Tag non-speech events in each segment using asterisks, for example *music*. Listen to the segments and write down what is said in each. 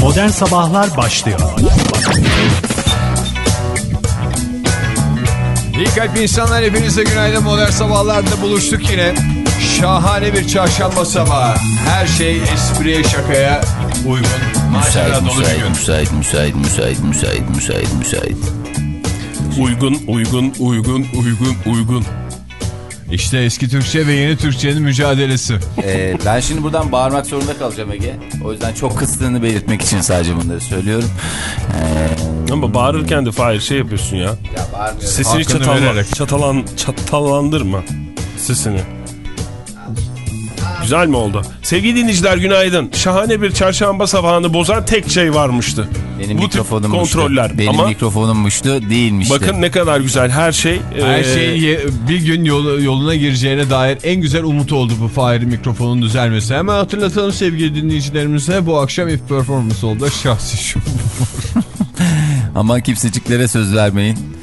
Modern Sabahlar başlıyor. İyi kalp insanlar hepinize günaydın modern sabahlarda buluştuk yine. Şahane bir çarşamba sabahı. Her şey espriye şakaya uygun. Müsait, dolu bir gün. müsait, müsait, müsait, müsait, müsait, müsait, müsait. Uygun, uygun, uygun, uygun, uygun. İşte eski Türkçe ve yeni Türkçenin mücadelesi. Ee, ben şimdi buradan bağırmak zorunda kalacağım Ege. O yüzden çok kıstığını belirtmek için sadece bunları söylüyorum. Ee, Ama bağırırken de Fahir şey yapıyorsun ya. ya bağırmıyorum. Sesini çatalla, çatalan, çatallandırma sesini. Güzel mi oldu? Sevgili dinleyiciler günaydın. Şahane bir çarşamba sabahını bozan tek şey varmıştı. Benim Bu tip mikrofonummuştu. kontroller. Benim Ama mikrofonummuştu değilmişti. bakın ne kadar güzel her şey. Her ee, şey bir gün yolu, yoluna gireceğine dair en güzel umut oldu bu Fahir'in mikrofonun düzelmesi. Hemen hatırlatalım sevgili dinleyicilerimize. Bu akşam if performance oldu. Şahsi şu. *laughs* Aman kimseciklere söz vermeyin.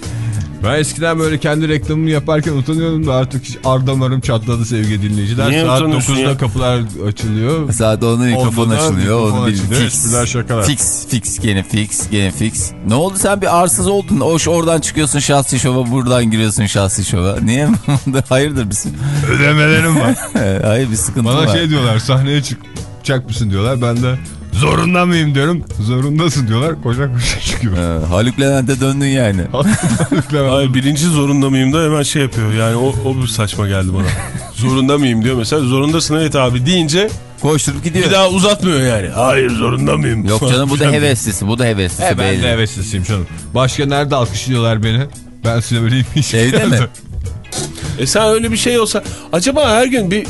Ben eskiden böyle kendi reklamımı yaparken utanıyordum da artık ar damarım çatladı sevgili dinleyiciler. Niye Saat utanıyorsun 9'da ya? kapılar açılıyor. Saat 10'da mikrofon açılıyor. mikrofon açılıyor, espriler, şakalar. Fix, fix, gene fix, gene fix. Ne oldu sen bir arsız oldun. Hoş oradan çıkıyorsun şahsi şova, buradan giriyorsun şahsi şova. Niye? *laughs* Hayırdır bizim? Ödemelerim var. *laughs* Hayır bir sıkıntı Bana var. şey diyorlar sahneye çıkacak mısın diyorlar. Ben de zorunda mıyım diyorum. Zorundasın diyorlar. Koşa koşa çıkıyor. Ee, Haluk Levent'e döndün yani. *laughs* Hayır, birinci zorunda mıyım da hemen şey yapıyor. Yani o, o bir saçma geldi bana. *laughs* zorunda mıyım diyor mesela. Zorundasın evet abi deyince Koşturup gidiyor. bir daha uzatmıyor yani. Hayır zorunda mıyım? Yok canım bu da heveslisi. Bu da heveslisi. E, ben belli. de heveslisiyim canım. Başka nerede alkışlıyorlar beni? Ben söyleyeyim hiç. Evde mi? E sen öyle bir şey olsa acaba her gün bir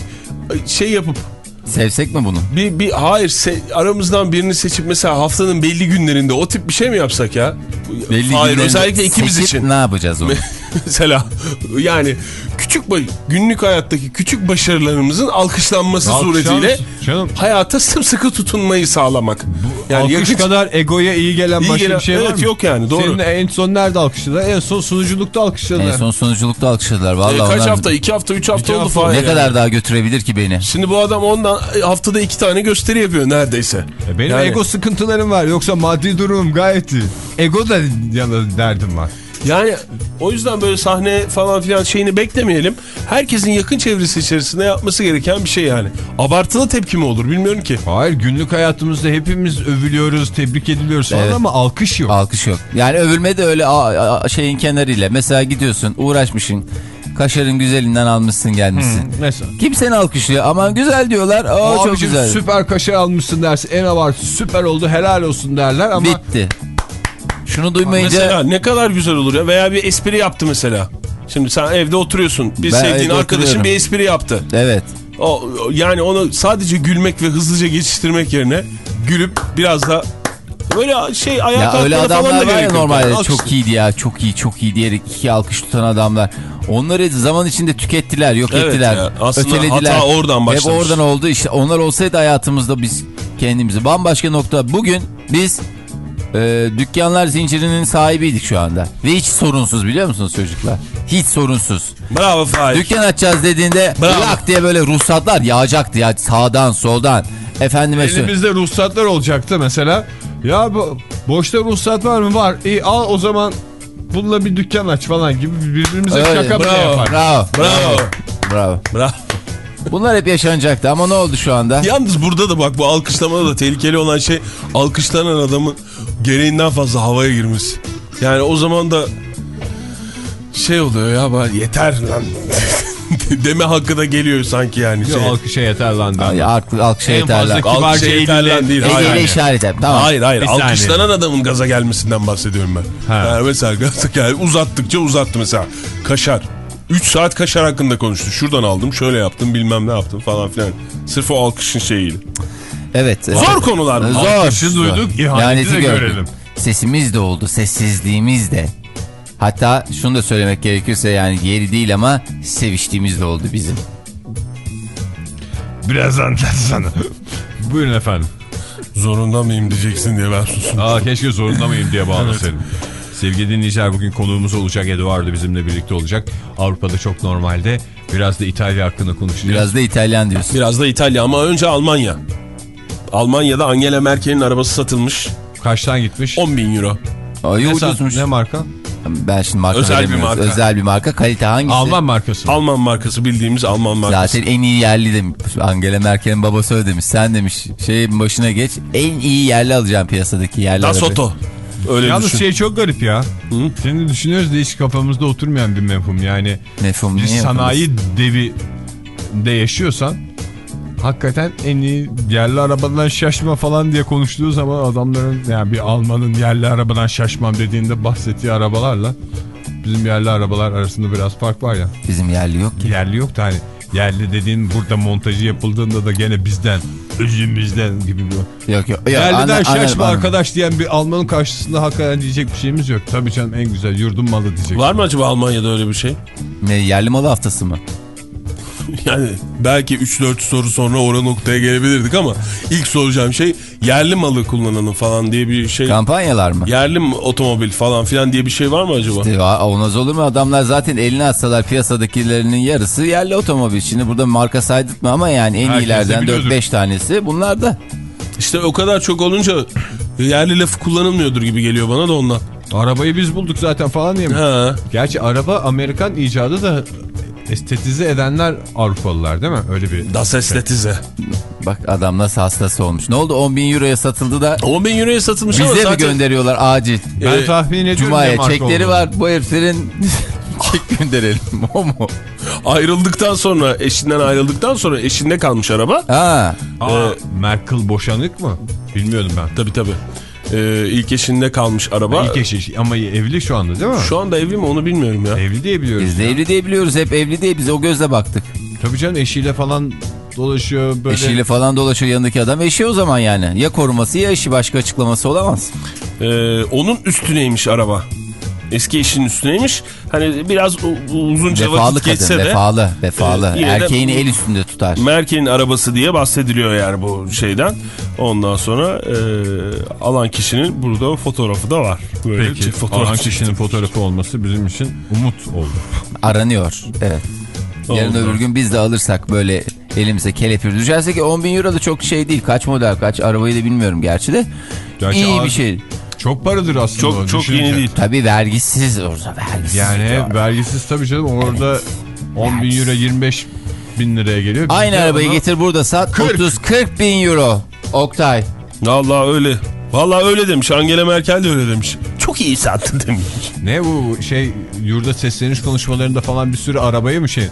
şey yapıp Sevsek mi bunu? bir, bir hayır aramızdan birini seçip mesela haftanın belli günlerinde o tip bir şey mi yapsak ya? Belli hayır özellikle ikimiz için. Ne yapacağız onu? *laughs* *laughs* mesela yani küçük günlük hayattaki küçük başarılarımızın alkışlanması suretiyle? Canım. hayata sımsıkı tutunmayı sağlamak. Yani yakın- kadar egoya iyi gelen İyi başka gelen- bir şey var evet, mı? yok yani, doğru. Senin en son nerede alkışladılar? En son sunuculukta alkışladılar. en son sunuculukta alkışladılar. E, Vallahi kaç onlar- hafta? iki hafta, üç hafta İki oldu hafta falan. Ne yani. kadar daha götürebilir ki beni? Şimdi bu adam ondan e, haftada iki tane gösteri yapıyor neredeyse. E, Benim Yani- ego sıkıntılarım var. Yoksa maddi durumum gayet iyi. Ego da yana derdim var. Yani o yüzden böyle sahne falan filan şeyini beklemeyelim. Herkesin yakın çevresi içerisinde yapması gereken bir şey yani. Abartılı tepki mi olur bilmiyorum ki. Hayır günlük hayatımızda hepimiz övülüyoruz, tebrik ediliyoruz falan Evet. ama alkış yok. Alkış yok. Yani övülme de öyle şeyin kenarıyla. Mesela gidiyorsun uğraşmışsın. Kaşarın güzelinden almışsın gelmişsin. Mesela. Kim seni alkışlıyor? Aman güzel diyorlar. Aa çok Abicim güzel. süper kaşar almışsın dersin. En abartı süper oldu helal olsun derler ama Bitti. Şunu duymayınca Mesela ne kadar güzel olur ya veya bir espri yaptı mesela. Şimdi sen evde oturuyorsun. Bir Ben sevdiğin arkadaşın bir espri yaptı. evet. O, yani onu sadece gülmek ve hızlıca geçiştirmek yerine gülüp biraz da böyle şey ayağa Ya öyle kalkmana falan da adamlar var ya normalde Yani çok iyiydi ya çok iyi çok iyi diyerek iki alkış tutan adamlar. Onları zaman içinde tükettiler yok Evet ettiler. ya, aslında ötelediler. hata oradan Hep başlamış. oradan oldu işte onlar olsaydı hayatımızda biz kendimizi bambaşka nokta. Bugün biz e, dükkanlar zincirinin sahibiydik şu anda. Ve hiç sorunsuz biliyor musunuz çocuklar? Hiç sorunsuz. Bravo Fahir. Dükkan açacağız dediğinde Bravo. lak diye böyle ruhsatlar yağacaktı ya sağdan soldan. Efendime söyleyeyim. elimizde ruhsatlar olacaktı mesela. Ya bu, boşta ruhsat var mı? Var. İyi al o zaman bununla bir dükkan aç falan gibi birbirimize Öyle, şaka bravo, yapar. Bravo. Bravo. Bravo. Bravo. Bunlar hep yaşanacaktı ama ne oldu şu anda? Yalnız burada da bak bu alkışlamada da tehlikeli olan şey alkışlanan adamın gereğinden fazla havaya girmesi. Yani o zaman da şey oluyor ya bari yeter lan *laughs* deme hakkı da geliyor sanki yani. Yok, Şey. alkışa yeter lan. Ay, alk, alkışa En yeterler. fazla Alkışa kibarca yeter lan değil. Egeyle hayır. işaret et. Tamam. Hayır hayır Bir saniye. alkışlanan adamın gaza gelmesinden bahsediyorum ben. Ha. Yani mesela gaza gel uzattıkça uzattı mesela. Kaşar. 3 saat kaşar hakkında konuştu. Şuradan aldım şöyle yaptım bilmem ne yaptım falan filan. Sırf o alkışın şeyiyle. Evet. Zor konular mı? Zor. Alkışı duyduk, ihaneti de gördük. görelim. Sesimiz de oldu, sessizliğimiz de. Hatta şunu da söylemek gerekirse yani yeri değil ama seviştiğimiz de oldu bizim. Biraz anlatsana. *laughs* Buyurun efendim. Zorunda mıyım diyeceksin diye ben sustum. Aa keşke zorunda mıyım diye bağlasaydım. Sevgili dinleyiciler bugün konuğumuz olacak. Eduardo bizimle birlikte olacak. Avrupa'da çok normalde. Biraz da İtalya hakkında konuşacağız. Biraz da İtalyan diyorsun. Biraz da İtalya ama önce Almanya. Almanya'da Angela Merkel'in arabası satılmış. Kaçtan gitmiş? 10 bin euro. Ay Ne, ucuzmuş. ne marka? Ben şimdi marka Özel bir marka. Özel bir marka. Kalite hangisi? Alman markası. Alman markası bildiğimiz Alman markası. Zaten en iyi yerli demiş. Angela Merkel'in babası öyle demiş. Sen demiş şeyin başına geç. En iyi yerli alacağım piyasadaki yerli Da araba. Öyle Yalnız düşün. şey çok garip ya. Şimdi düşünüyoruz da hiç kafamızda oturmayan bir mefhum. Yani Mefhum bir sanayi devi de yaşıyorsan hakikaten en iyi yerli arabadan şaşma falan diye konuştuğu zaman adamların yani bir Alman'ın yerli arabadan şaşmam dediğinde bahsettiği arabalarla bizim yerli arabalar arasında biraz fark var ya. Bizim yerli yok ki. Yerli yok da hani yerli dediğin burada montajı yapıldığında da gene bizden özümüzden gibi bir Yok yok. yok Yerliden şaşma arkadaş diyen bir Almanın karşısında hakikaten diyecek bir şeyimiz yok. Tabii canım en güzel yurdum malı diyecek. Var mı acaba Almanya'da öyle bir şey? Ne, yerli malı haftası mı? *laughs* Yani belki 3-4 soru sonra o noktaya gelebilirdik ama ilk soracağım şey yerli malı kullananın falan diye bir şey. Kampanyalar mı? Yerli otomobil falan filan diye bir şey var mı acaba? İşte, olmaz olur mu? Adamlar zaten eline atsalar piyasadakilerinin yarısı yerli otomobil. Şimdi burada marka saydırtma ama yani en Herkes de iyilerden biliyordur. 4-5 tanesi bunlar da. İşte o kadar çok olunca yerli lafı kullanılmıyordur gibi geliyor bana da ondan. Arabayı biz bulduk zaten falan diye mi? Ha. Gerçi araba Amerikan icadı da estetize edenler Avrupalılar değil mi? Öyle bir... Das Estetize. Bak adam nasıl hastası olmuş. Ne oldu 10 bin euroya satıldı da 10 bin euroya satılmış ama bize mi zaten gönderiyorlar acil? Ben Ee, tahmin ediyorum Cuma'ya çekleri olduğunu. var bu heriflerin *laughs* çek gönderelim o mu? ayrıldıktan sonra eşinden ayrıldıktan sonra eşinde kalmış araba. Ha, Aa, Merkel boşanık mı? Bilmiyordum ben. Tabii tabii. Ee, ilk eşinde kalmış araba. İlk eşi ama evli şu anda değil mi? Şu anda evli mi onu bilmiyorum ya. Evli diye biliyoruz. biz de evli diye biliyoruz hep evli diye biz o gözle baktık. Tabii canım eşiyle falan dolaşıyor böyle. Eşiyle falan dolaşıyor yanındaki adam eşi o zaman yani. Ya koruması ya eşi başka açıklaması olamaz. Ee, onun üstüneymiş araba. Eski eşinin üstüneymiş. Hani biraz uzunca Vefalı vakit geçse kadın de vefalı vefalı. De- Erkeğini el üstünde tutar. Merkel'in arabası diye bahsediliyor yani bu şeyden. Ondan sonra e, alan kişinin burada fotoğrafı da var. Böyle Peki fotoğraf alan kişinin fotoğrafı olması bizim için umut oldu. *laughs* Aranıyor. Evet. Yarın öbür gün biz de alırsak böyle elimize kelepir düşerse ki 10 bin euro da çok şey değil. Kaç model kaç arabayı da bilmiyorum gerçi de. Gerçi İyi az- bir şey. Çok paradır aslında. o, Çok çok düşününce. yeni değil. Tabii vergisiz orada vergisiz. Yani vergisiz tabii canım orada 10 bin euro 25 bin liraya geliyor. Biz Aynı arabayı ona- getir burada sat 40. 30-40 bin euro. Oktay. Vallahi öyle. Vallahi öyle demiş. Angela Merkel de öyle demiş. Çok iyi sattın demiş. Ne bu şey yurda sesleniş konuşmalarında falan bir sürü arabayı mı şey...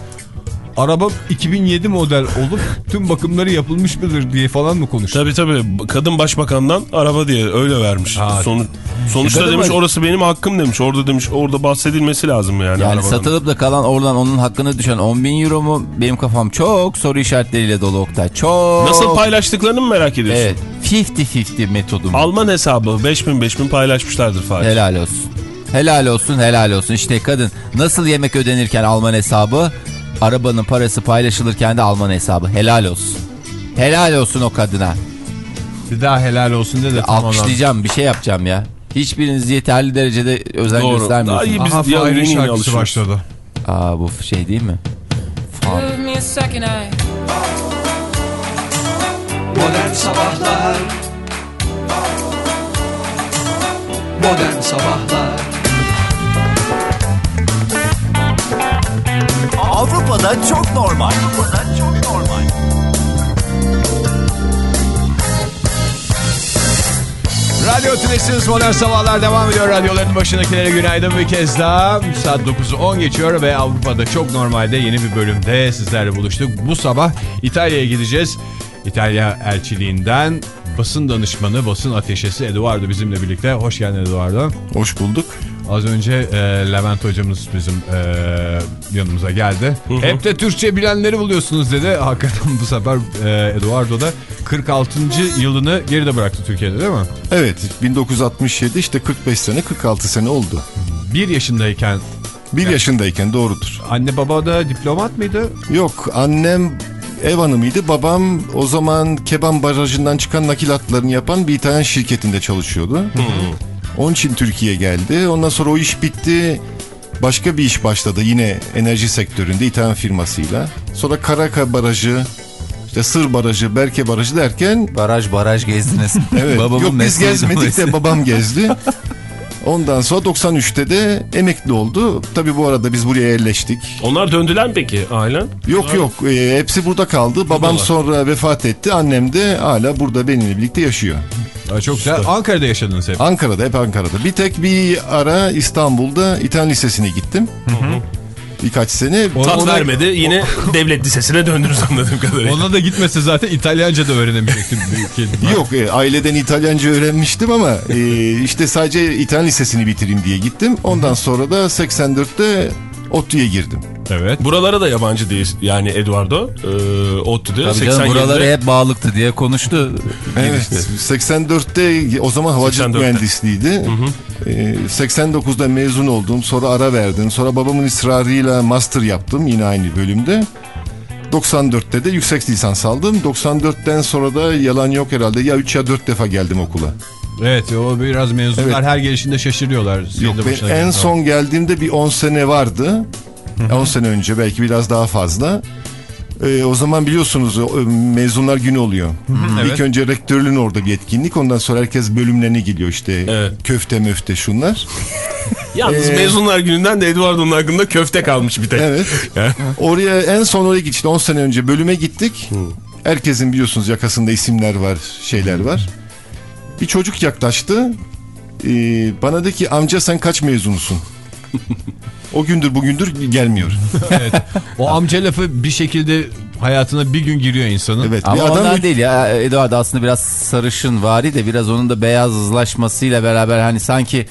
Araba 2007 model olup tüm bakımları yapılmış mıdır diye falan mı konuştu? Tabii tabii. Kadın başbakandan araba diye öyle vermiş. Ha. Sonu, sonuçta Kadın demiş baş- orası benim hakkım demiş. Orada demiş orada bahsedilmesi lazım yani. Yani arabanın. satılıp da kalan oradan onun hakkını düşen 10 bin euro mu? Benim kafam çok soru işaretleriyle dolu Oktay. Çok. Nasıl paylaştıklarını mı merak ediyorsun? Evet. 50-50 metodum. Alman hesabı 5000 5000 paylaşmışlardır Fahir. Helal olsun. Helal olsun helal olsun. İşte kadın nasıl yemek ödenirken Alman hesabı arabanın parası paylaşılırken de Alman hesabı. Helal olsun. Helal olsun o kadına. Bir daha helal olsun de de. Alkışlayacağım bir şey yapacağım ya. Hiçbiriniz yeterli derecede özen Doğru. göstermiyorsunuz. Daha iyi biz Aha Fahir'in şarkısı alışıyoruz. başladı. Aa bu şey değil mi? Fan. Eye. Modern Sabahlar Modern Sabahlar Avrupa'da çok normal. Avrupa'da çok normal. Radyo Tülesi'niz Modern Sabahlar devam ediyor. Radyoların başındakilere günaydın bir kez daha. Saat 9'u 10 geçiyor ve Avrupa'da çok normalde yeni bir bölümde sizlerle buluştuk. Bu sabah İtalya'ya gideceğiz. İtalya elçiliğinden basın danışmanı, basın ateşesi Eduardo bizimle birlikte. Hoş geldin Eduardo. Hoş bulduk. Az önce e, Levent hocamız bizim e, yanımıza geldi. Hep de Türkçe bilenleri buluyorsunuz dedi. Hakikaten bu sefer e, Eduardo da 46. yılını geride bıraktı Türkiye'de değil mi? Evet 1967 işte 45 sene 46 sene oldu. Bir yaşındayken Bir yaşındayken doğrudur. anne baba da diplomat mıydı? Yok annem ev hanımıydı. Babam o zaman Keban Barajı'ndan çıkan nakilatlarını yapan bir İtalyan şirketinde çalışıyordu. Onun için Türkiye geldi. Ondan sonra o iş bitti. Başka bir iş başladı yine enerji sektöründe İtalyan firmasıyla. Sonra Karaka Barajı İşte Sır Barajı, Berke Barajı derken Baraj baraj gezdiniz. *laughs* evet, Babamın yok biz gezmedik de babam gezdi. *laughs* Ondan sonra 93'te de emekli oldu. Tabii bu arada biz buraya yerleştik. Onlar döndüler mi peki ailen? Yok yok e, hepsi burada kaldı. Babam Buradalar. sonra vefat etti. Annem de hala burada benimle birlikte yaşıyor. Aa, Çok güzel. Ankara'da yaşadınız hep. Ankara'da hep Ankara'da. Bir tek bir ara İstanbul'da İtalyan Lisesi'ne gittim. Birkaç sene. Tat Ona- vermedi yine devlet lisesine döndünüz anladığım kadarıyla. Ona da gitmese zaten İtalyanca da öğrenemeyecektim. Yok e, aileden İtalyanca öğrenmiştim ama e, işte sadece İtalyan Lisesi'ni bitireyim diye gittim. Ondan sonra da 84'te ODTÜ'ye girdim. Evet. Buralara da yabancı değil yani Eduardo. E, ODTÜ'de Tabii 87'de. canım buraları hep bağlıktı diye konuştu. Evet. 84'te o zaman havacılık 84'te. mühendisliğiydi. Ee, 89'da mezun oldum. Sonra ara verdim. Sonra babamın ısrarıyla master yaptım yine aynı bölümde. 94'te de yüksek lisans aldım. 94'ten sonra da yalan yok herhalde. Ya 3 ya 4 defa geldim okula. Evet o biraz mezunlar Evet. her gelişinde şaşırıyorlar. Yok ben en gelen. son geldiğimde bir 10 sene vardı. 10 sene önce belki biraz daha fazla. Ee, o zaman biliyorsunuz e, mezunlar günü oluyor. evet. İlk önce rektörlüğün orada bir etkinlik. Ondan sonra herkes bölümlerine gidiyor işte. Evet. Köfte möfte şunlar. *laughs* Yalnız Ee, mezunlar gününden de Eduardo'nun hakkında köfte kalmış bir tek. Evet. *laughs* Yani. Oraya en son oraya gittik. 10 sene önce bölüme gittik. Herkesin biliyorsunuz yakasında isimler var, şeyler var. Bir çocuk yaklaştı. Ee, bana dedi ki amca sen kaç mezunusun? *laughs* o gündür bugündür gelmiyor. *laughs* Evet. O amca lafı bir şekilde hayatına bir gün giriyor insanın. Evet. Ama adam ondan değil ya. Eduardo aslında biraz sarışın vari de biraz onun da beyazlaşmasıyla beraber hani sanki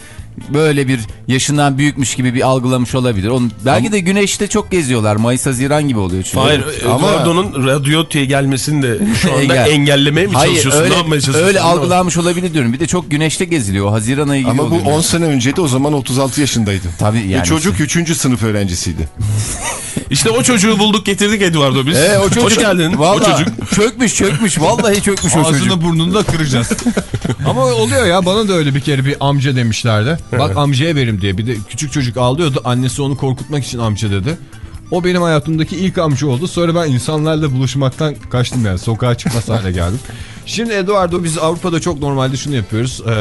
böyle bir yaşından büyükmüş gibi bir algılamış olabilir. Onun, belki de güneşte çok geziyorlar. Mayıs Haziran gibi oluyor çünkü. Hayır Ama- Eduardo'nun radyoya gelmesini de şu anda Engel. engellemeye mi Hayır çalışıyorsun? öyle, ne yapmaya çalışıyorsun? öyle algılanmış olabilir diyorum. Bir de çok güneşte geziliyor. Haziran ayı gibi ama bu oluyor. 10 sene önceydi o zaman 36 yaşındaydım. Tabii Ve yani. çocuk 3. sınıf öğrencisiydi. *laughs* İşte o çocuğu bulduk getirdik Eduardo biz. E, o çocuk, Hoş geldin. Vallahi O çocuk. Çökmüş çökmüş. Vallahi çökmüş o çocuk. Ağzını burnunu da kıracağız. *laughs* Ama oluyor ya bana da öyle bir kere bir amca demişlerdi. *laughs* Bak amcaya verim diye. Bir de küçük çocuk ağlıyordu. Annesi onu korkutmak için amca dedi. O benim hayatımdaki ilk amca oldu. Sonra ben insanlarla buluşmaktan kaçtım yani. Sokağa çıkmaz hale *laughs* geldim. Şimdi Eduardo biz Avrupa'da çok normalde şunu yapıyoruz. Ee,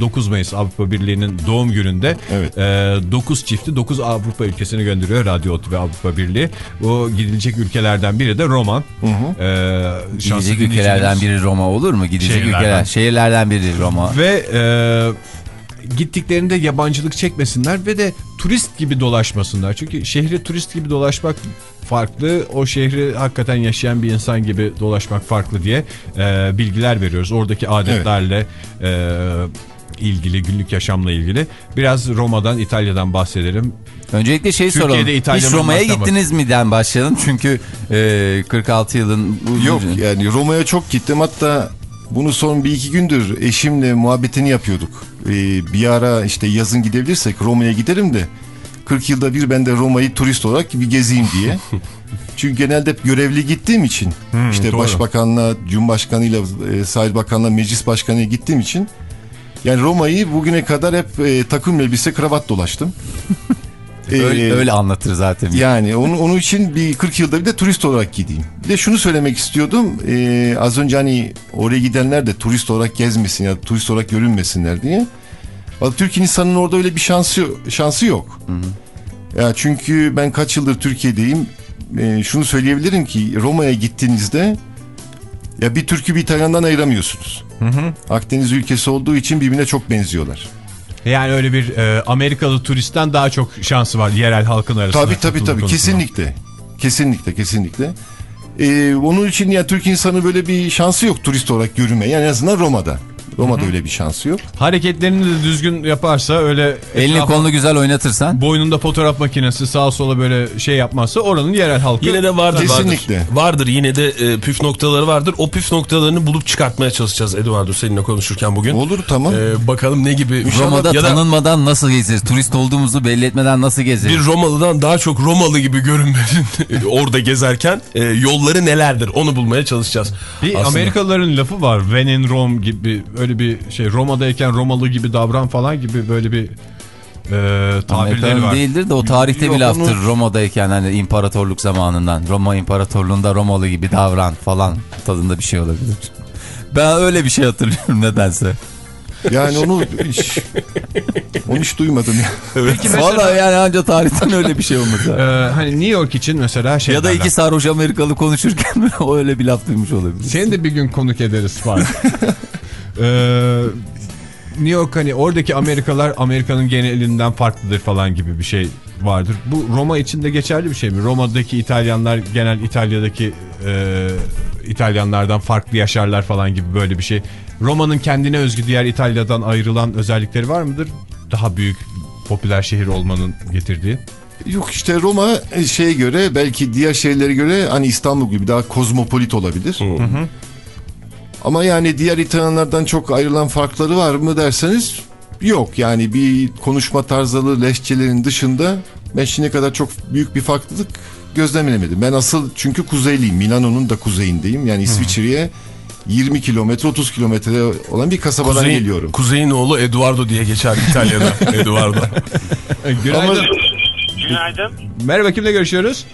9 Mayıs Avrupa Birliği'nin doğum gününde Evet. 9 çifti 9 Avrupa ülkesine gönderiyor Radyo Ot ve Avrupa Birliği. O gidilecek ülkelerden biri de Roma. Ee, şanslı Gidecek ülkelerden dinleyicilerimiz- biri Roma olur mu? Gidecek Şehirlerden. ülkeler. Şehirlerden biri Roma. Ve e, gittiklerinde yabancılık çekmesinler ve de turist gibi dolaşmasınlar. Çünkü şehri turist gibi dolaşmak farklı, o şehri hakikaten yaşayan bir insan gibi dolaşmak farklı diye e, bilgiler veriyoruz. Oradaki adetlerle e, ilgili, günlük yaşamla ilgili. Biraz Roma'dan, İtalya'dan bahsedelim. Öncelikle şey Türkiye'de soralım. İtalya Hiç Roma'ya gittiniz miden başlayalım. Çünkü e, 46 yılın... Yok yani Roma'ya çok gittim hatta bunu son bir iki gündür eşimle muhabbetini yapıyorduk. Ee, bir ara işte yazın gidebilirsek Roma'ya giderim de 40 yılda bir ben de Roma'yı turist olarak bir gezeyim diye. *laughs* Çünkü genelde hep görevli gittiğim için işte doğru. başbakanla, cumhurbaşkanıyla, e, sahil bakanla, meclis başkanıyla gittiğim için yani Roma'yı bugüne kadar hep e, takım elbise kravat dolaştım. *laughs* Öyle, Ee, öyle anlatır zaten. yani onun, onun için bir 40 yılda bir de turist olarak gideyim. Bir de şunu söylemek istiyordum. Ee, az önce hani oraya gidenler de turist olarak gezmesin ya turist olarak görünmesinler diye. Vallahi Türk insanının orada öyle bir şansı şansı yok. Ya çünkü ben kaç yıldır Türkiye'deyim. Ee, şunu söyleyebilirim ki Roma'ya gittiğinizde ya bir Türk'ü bir İtalyan'dan ayıramıyorsunuz. Akdeniz ülkesi olduğu için birbirine çok benziyorlar. Yani öyle bir e, Amerikalı turistten daha çok şansı var yerel halkın arasında. Tabii tabii tabii konusunda. kesinlikle. Kesinlikle kesinlikle. Ee, onun için ya Türk insanı böyle bir şansı yok turist olarak görünme. Yani en azından Roma'da. Roma'da öyle bir şansı yok. Hareketlerini de düzgün yaparsa öyle Elini kolunu güzel oynatırsan. boynunda fotoğraf makinesi sağa sola böyle şey yapmazsa oranın yerel halkı Yine de vardır Kesinlikle. vardır. Vardır yine de e, püf noktaları vardır. O püf noktalarını bulup çıkartmaya çalışacağız Eduardo seninle konuşurken bugün. Olur tamam. E, bakalım ne gibi. Roma'da ya da tanınmadan nasıl gezeriz? Turist olduğumuzu belli etmeden nasıl gezeriz? bir Romalı'dan daha çok Romalı gibi görünmenin *laughs* orada gezerken e, yolları nelerdir onu bulmaya çalışacağız. Bir Aslında. Amerikalıların lafı var. When in Rome gibi öyle bir şey Roma'dayken Romalı gibi davran falan gibi böyle bir tabirleri Amerika'nın var. değildir de o tarihte Yok, bir laftır onu- Roma'dayken hani imparatorluk zamanından. Roma imparatorluğunda Romalı gibi davran falan tadında bir şey olabilir. *laughs* Ben öyle bir şey hatırlıyorum *laughs* nedense. Yani onu hiç, onu hiç duymadım ya. *laughs* Mesela Valla yani anca tarihten öyle bir şey olmaz. e, hani New York için mesela şey ya da iki sarhoş Amerikalı konuşurken o öyle bir laf duymuş olabilir. Seni de bir gün konuk ederiz falan. Ee, New York hani oradaki Amerikalar Amerika'nın genelinden farklıdır falan gibi bir şey vardır. Bu Roma için de geçerli bir şey mi? Roma'daki İtalyanlar genel İtalya'daki e, İtalyanlardan farklı yaşarlar falan gibi böyle bir şey. Roma'nın kendine özgü diğer İtalya'dan ayrılan özellikleri var mıdır? Daha büyük popüler şehir olmanın getirdiği. Yok işte Roma e, şeye göre belki diğer şehirlere göre hani İstanbul gibi daha kozmopolit olabilir. Ama yani diğer İtalyanlardan çok ayrılan farkları var mı derseniz yok. Yani bir konuşma tarzları, leşçelerin dışında ben şimdiye kadar çok büyük bir farklılık gözlemlemedim. Ben asıl çünkü kuzeyliyim. Milano'nun da kuzeyindeyim. Yani İsviçre'ye 20 kilometre 30 kilometre olan bir kasabadan Kuzey, geliyorum. Kuzeyin oğlu Eduardo diye geçer İtalya'da. *laughs* Eduardo. Günaydın. Günaydın. Merhaba kimle görüşüyoruz?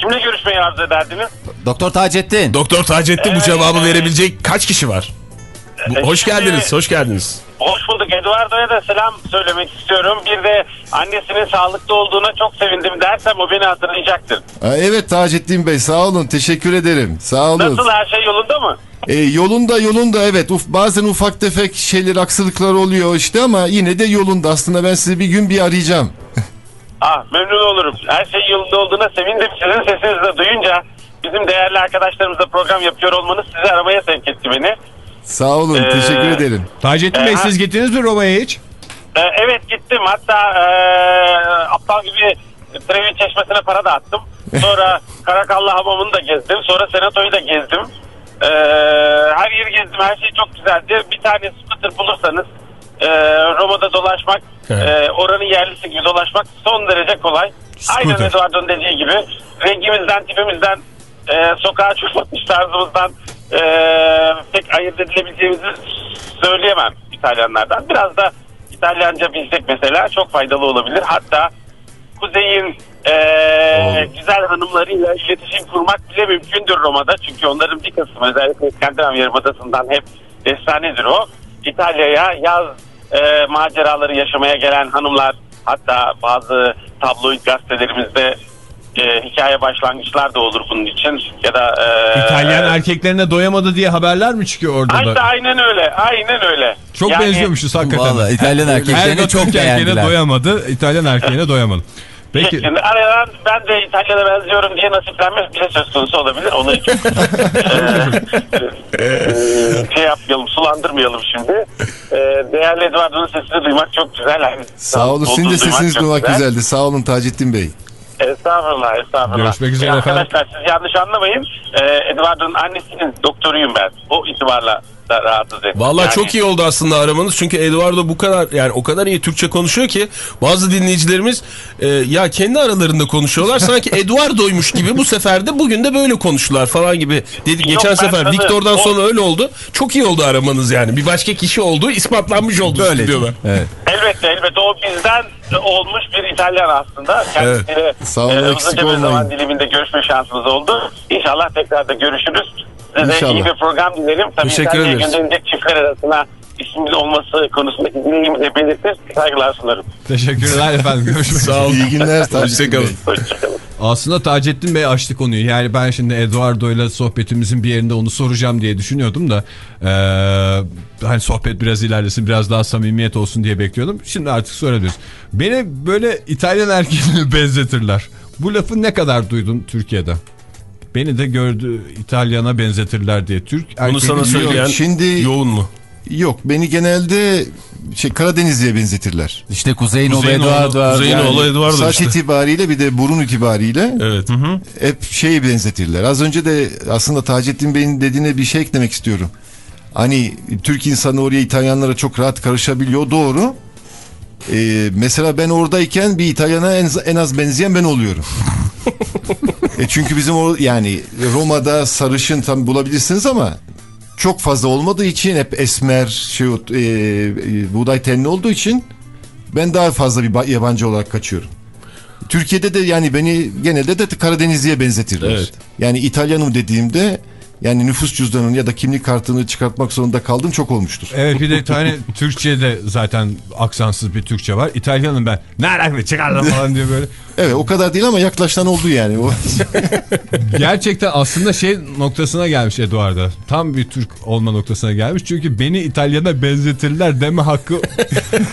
Kimle görüşmeyi arzu ederdiniz? Doktor Taceddin. Doktor Taceddin bu cevabı verebilecek kaç kişi var? Bu- hoş geldiniz, hoş geldiniz. Hoş bulduk. Eduardo'ya da selam söylemek istiyorum. Bir de annesinin sağlıklı olduğuna çok sevindim dersem o beni hatırlayacaktır. Ha, evet Taceddin Bey sağ olun teşekkür ederim. Sağ olun. Nasıl her şey yolunda mı? E, yolunda yolunda evet Uf, bazen ufak tefek şeyler aksılıklar oluyor işte ama yine de yolunda aslında ben sizi bir gün bir arayacağım. *laughs* Ah memnun olurum. Her şey yolunda olduğuna sevindim. Sizin sesinizi de duyunca bizim değerli arkadaşlarımızla program yapıyor olmanız sizi aramaya sevk etti beni. Sağ olun Ee, teşekkür ederim. Taceddin Bey Ee, siz gittiniz mi Roma'ya hiç? Ee, evet gittim. Hatta ee, aptal gibi Trevi Çeşmesi'ne para da attım. *laughs* Sonra Karakallı Hamamı'nı da gezdim. Sonra Senato'yu da gezdim. Ee, her yeri gezdim. Her şey çok güzeldi. Bir tane scooter bulursanız ee, Roma'da dolaşmak, Evet. ee, oranın yerlisi gibi dolaşmak son derece kolay. Aynen Scooter. Eduardo'nun dediği gibi. Rengimizden, tipimizden, ee, sokağa çıkmış tarzımızdan ee, pek ayırt edilebileceğimizi söyleyemem İtalyanlardan. Biraz da İtalyanca bilsek mesela çok faydalı olabilir. Hatta Kuzey'in eee, güzel hanımlarıyla iletişim kurmak bile mümkündür Roma'da. Çünkü onların bir kısmı özellikle İskandinav Yarımadası'ndan hep efsanedir o. İtalya'ya yaz eee, maceraları yaşamaya gelen hanımlar hatta bazı tabloid gazetelerimizde eee, hikaye başlangıçlar da olur bunun için ya da eee, İtalyan erkeklerine doyamadı diye haberler mi çıkıyor orada Aynen, da? aynen öyle. Aynen öyle. Çok Yani- benziyormuşuz hakikaten. Valla İtalyan erkeklerine çok beğendiler. doyamadı, İtalyan erkeğine doyamadı. Peki Şimdi arayan ben de İtalya'da benziyorum diye nasiplenmez bir şey söz konusu olabilir. Onu çok *laughs* Eee, şey yapmayalım, sulandırmayalım şimdi. Eee, değerli Eduardo'nun sesini duymak çok güzel. Yani, Sağ olun sizin de sesiniz duymak güzel. güzeldi. Sağ olun Taceddin Bey. Estağfurullah, estağfurullah. Görüşmek üzere efendim. Arkadaşlar siz yanlış anlamayın. Eee Eduardo'nun annesinin doktoruyum ben. O itibarla da rahatsız ettim. Vallahi Yani- çok iyi oldu aslında aramanız. Çünkü Eduardo bu kadar yani o kadar iyi Türkçe konuşuyor ki bazı dinleyicilerimiz e, ya kendi aralarında konuşuyorlar. Sanki *laughs* Eduardo'ymuş gibi bu sefer de bugün de böyle konuştular falan gibi. Dedi geçen sefer tabii- Viktor'dan o- sonra öyle oldu. Çok iyi oldu aramanız yani. Bir başka kişi olduğu ispatlanmış oldu Böyle. stüdyoda. Evet. Elbette elbette o bizden olmuş bir İtalyan aslında. Kendisiyle Sağ olun, e, eksik uzunca bir olmayın. zaman diliminde görüşme şansımız oldu. İnşallah tekrar da görüşürüz. Size İnşallah. iyi bir program dilerim. Tabii Teşekkür ederiz. gönderilecek çiftler arasına ismimiz olması konusundaki dileğimi de belirtir. Saygılar sunarım. teşekkürler efendim. Görüşmek üzere. Sağ olun. İyi günler. Hoşçakalın. Hoşçakalın. Aslında Taceddin Bey açtı konuyu. Yani ben şimdi Eduardo ile sohbetimizin bir yerinde onu soracağım diye düşünüyordum da eee, hani sohbet biraz ilerlesin biraz daha samimiyet olsun diye bekliyordum. Şimdi artık sorabiliriz. Beni böyle İtalyan erkeğine *laughs* benzetirler. Bu lafı ne kadar duydun Türkiye'de? Beni de gördü İtalyana benzetirler diye. Türk Bunu sana söyleyen Şimdi- yoğun mu? Yok beni genelde şey Karadenizli'ye benzetirler. İşte Kuzey'in oğlu Kuzey'in Eduardo. oğlu- var. Kuzey'in Yani- Eduardo Saç işte. itibariyle bir de burun itibariyle Evet. hep şeyi benzetirler. Az önce de aslında Taceddin Bey'in dediğine bir şey eklemek istiyorum. Hani Türk insanı oraya İtalyanlara çok rahat karışabiliyor doğru. Ee, mesela ben oradayken bir İtalyana en, en az benzeyen ben oluyorum. *laughs* e çünkü bizim o yani Roma'da sarışın tam bulabilirsiniz ama çok fazla olmadığı için hep esmer şey e, e, buğday tenli olduğu için ben daha fazla bir ba- yabancı olarak kaçıyorum. Türkiye'de de yani beni genelde de Karadenizli'ye benzetirler. Evet. Yani İtalyanım dediğimde yani nüfus cüzdanını ya da kimlik kartını çıkartmak zorunda kaldığım çok olmuştur. Evet bir de tane Türkçe'de zaten aksansız bir Türkçe var. İtalyanım ben. Ne alaka çıkardım falan diye böyle. *laughs* Evet o kadar değil ama yaklaştan oldu yani. O, *laughs* Gerçekten aslında şey noktasına gelmiş Eduardo. Tam bir Türk olma noktasına gelmiş. Çünkü beni İtalyana benzetirler deme hakkı *laughs*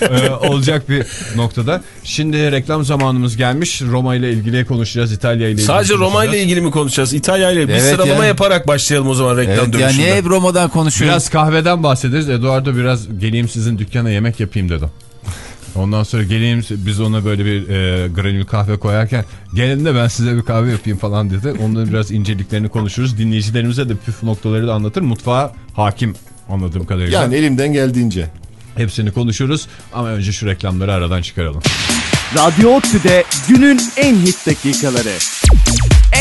e, olacak bir noktada. Şimdi reklam zamanımız gelmiş. Roma ile ilgili konuşacağız. İtalya ile ilgili Sadece Roma ile ilgili mi konuşacağız? İtalya ile bir Evet sıralama ya. yaparak başlayalım o zaman reklam Evet, ya dönüşünde. niye hep Roma'dan konuşuyoruz? Biraz kahveden bahsederiz. Eduardo biraz geleyim sizin dükkana yemek yapayım dedi. *laughs* Ondan sonra geleyim biz ona böyle bir e, granül kahve koyarken gelin de ben size bir kahve yapayım falan dedi. Onların biraz inceliklerini konuşuruz. Dinleyicilerimize de püf noktaları da anlatır. Mutfağa hakim anladığım kadarıyla. yani elimden geldiğince. Hepsini konuşuruz ama önce şu reklamları aradan çıkaralım. Radyo Otü'de günün en hit dakikaları.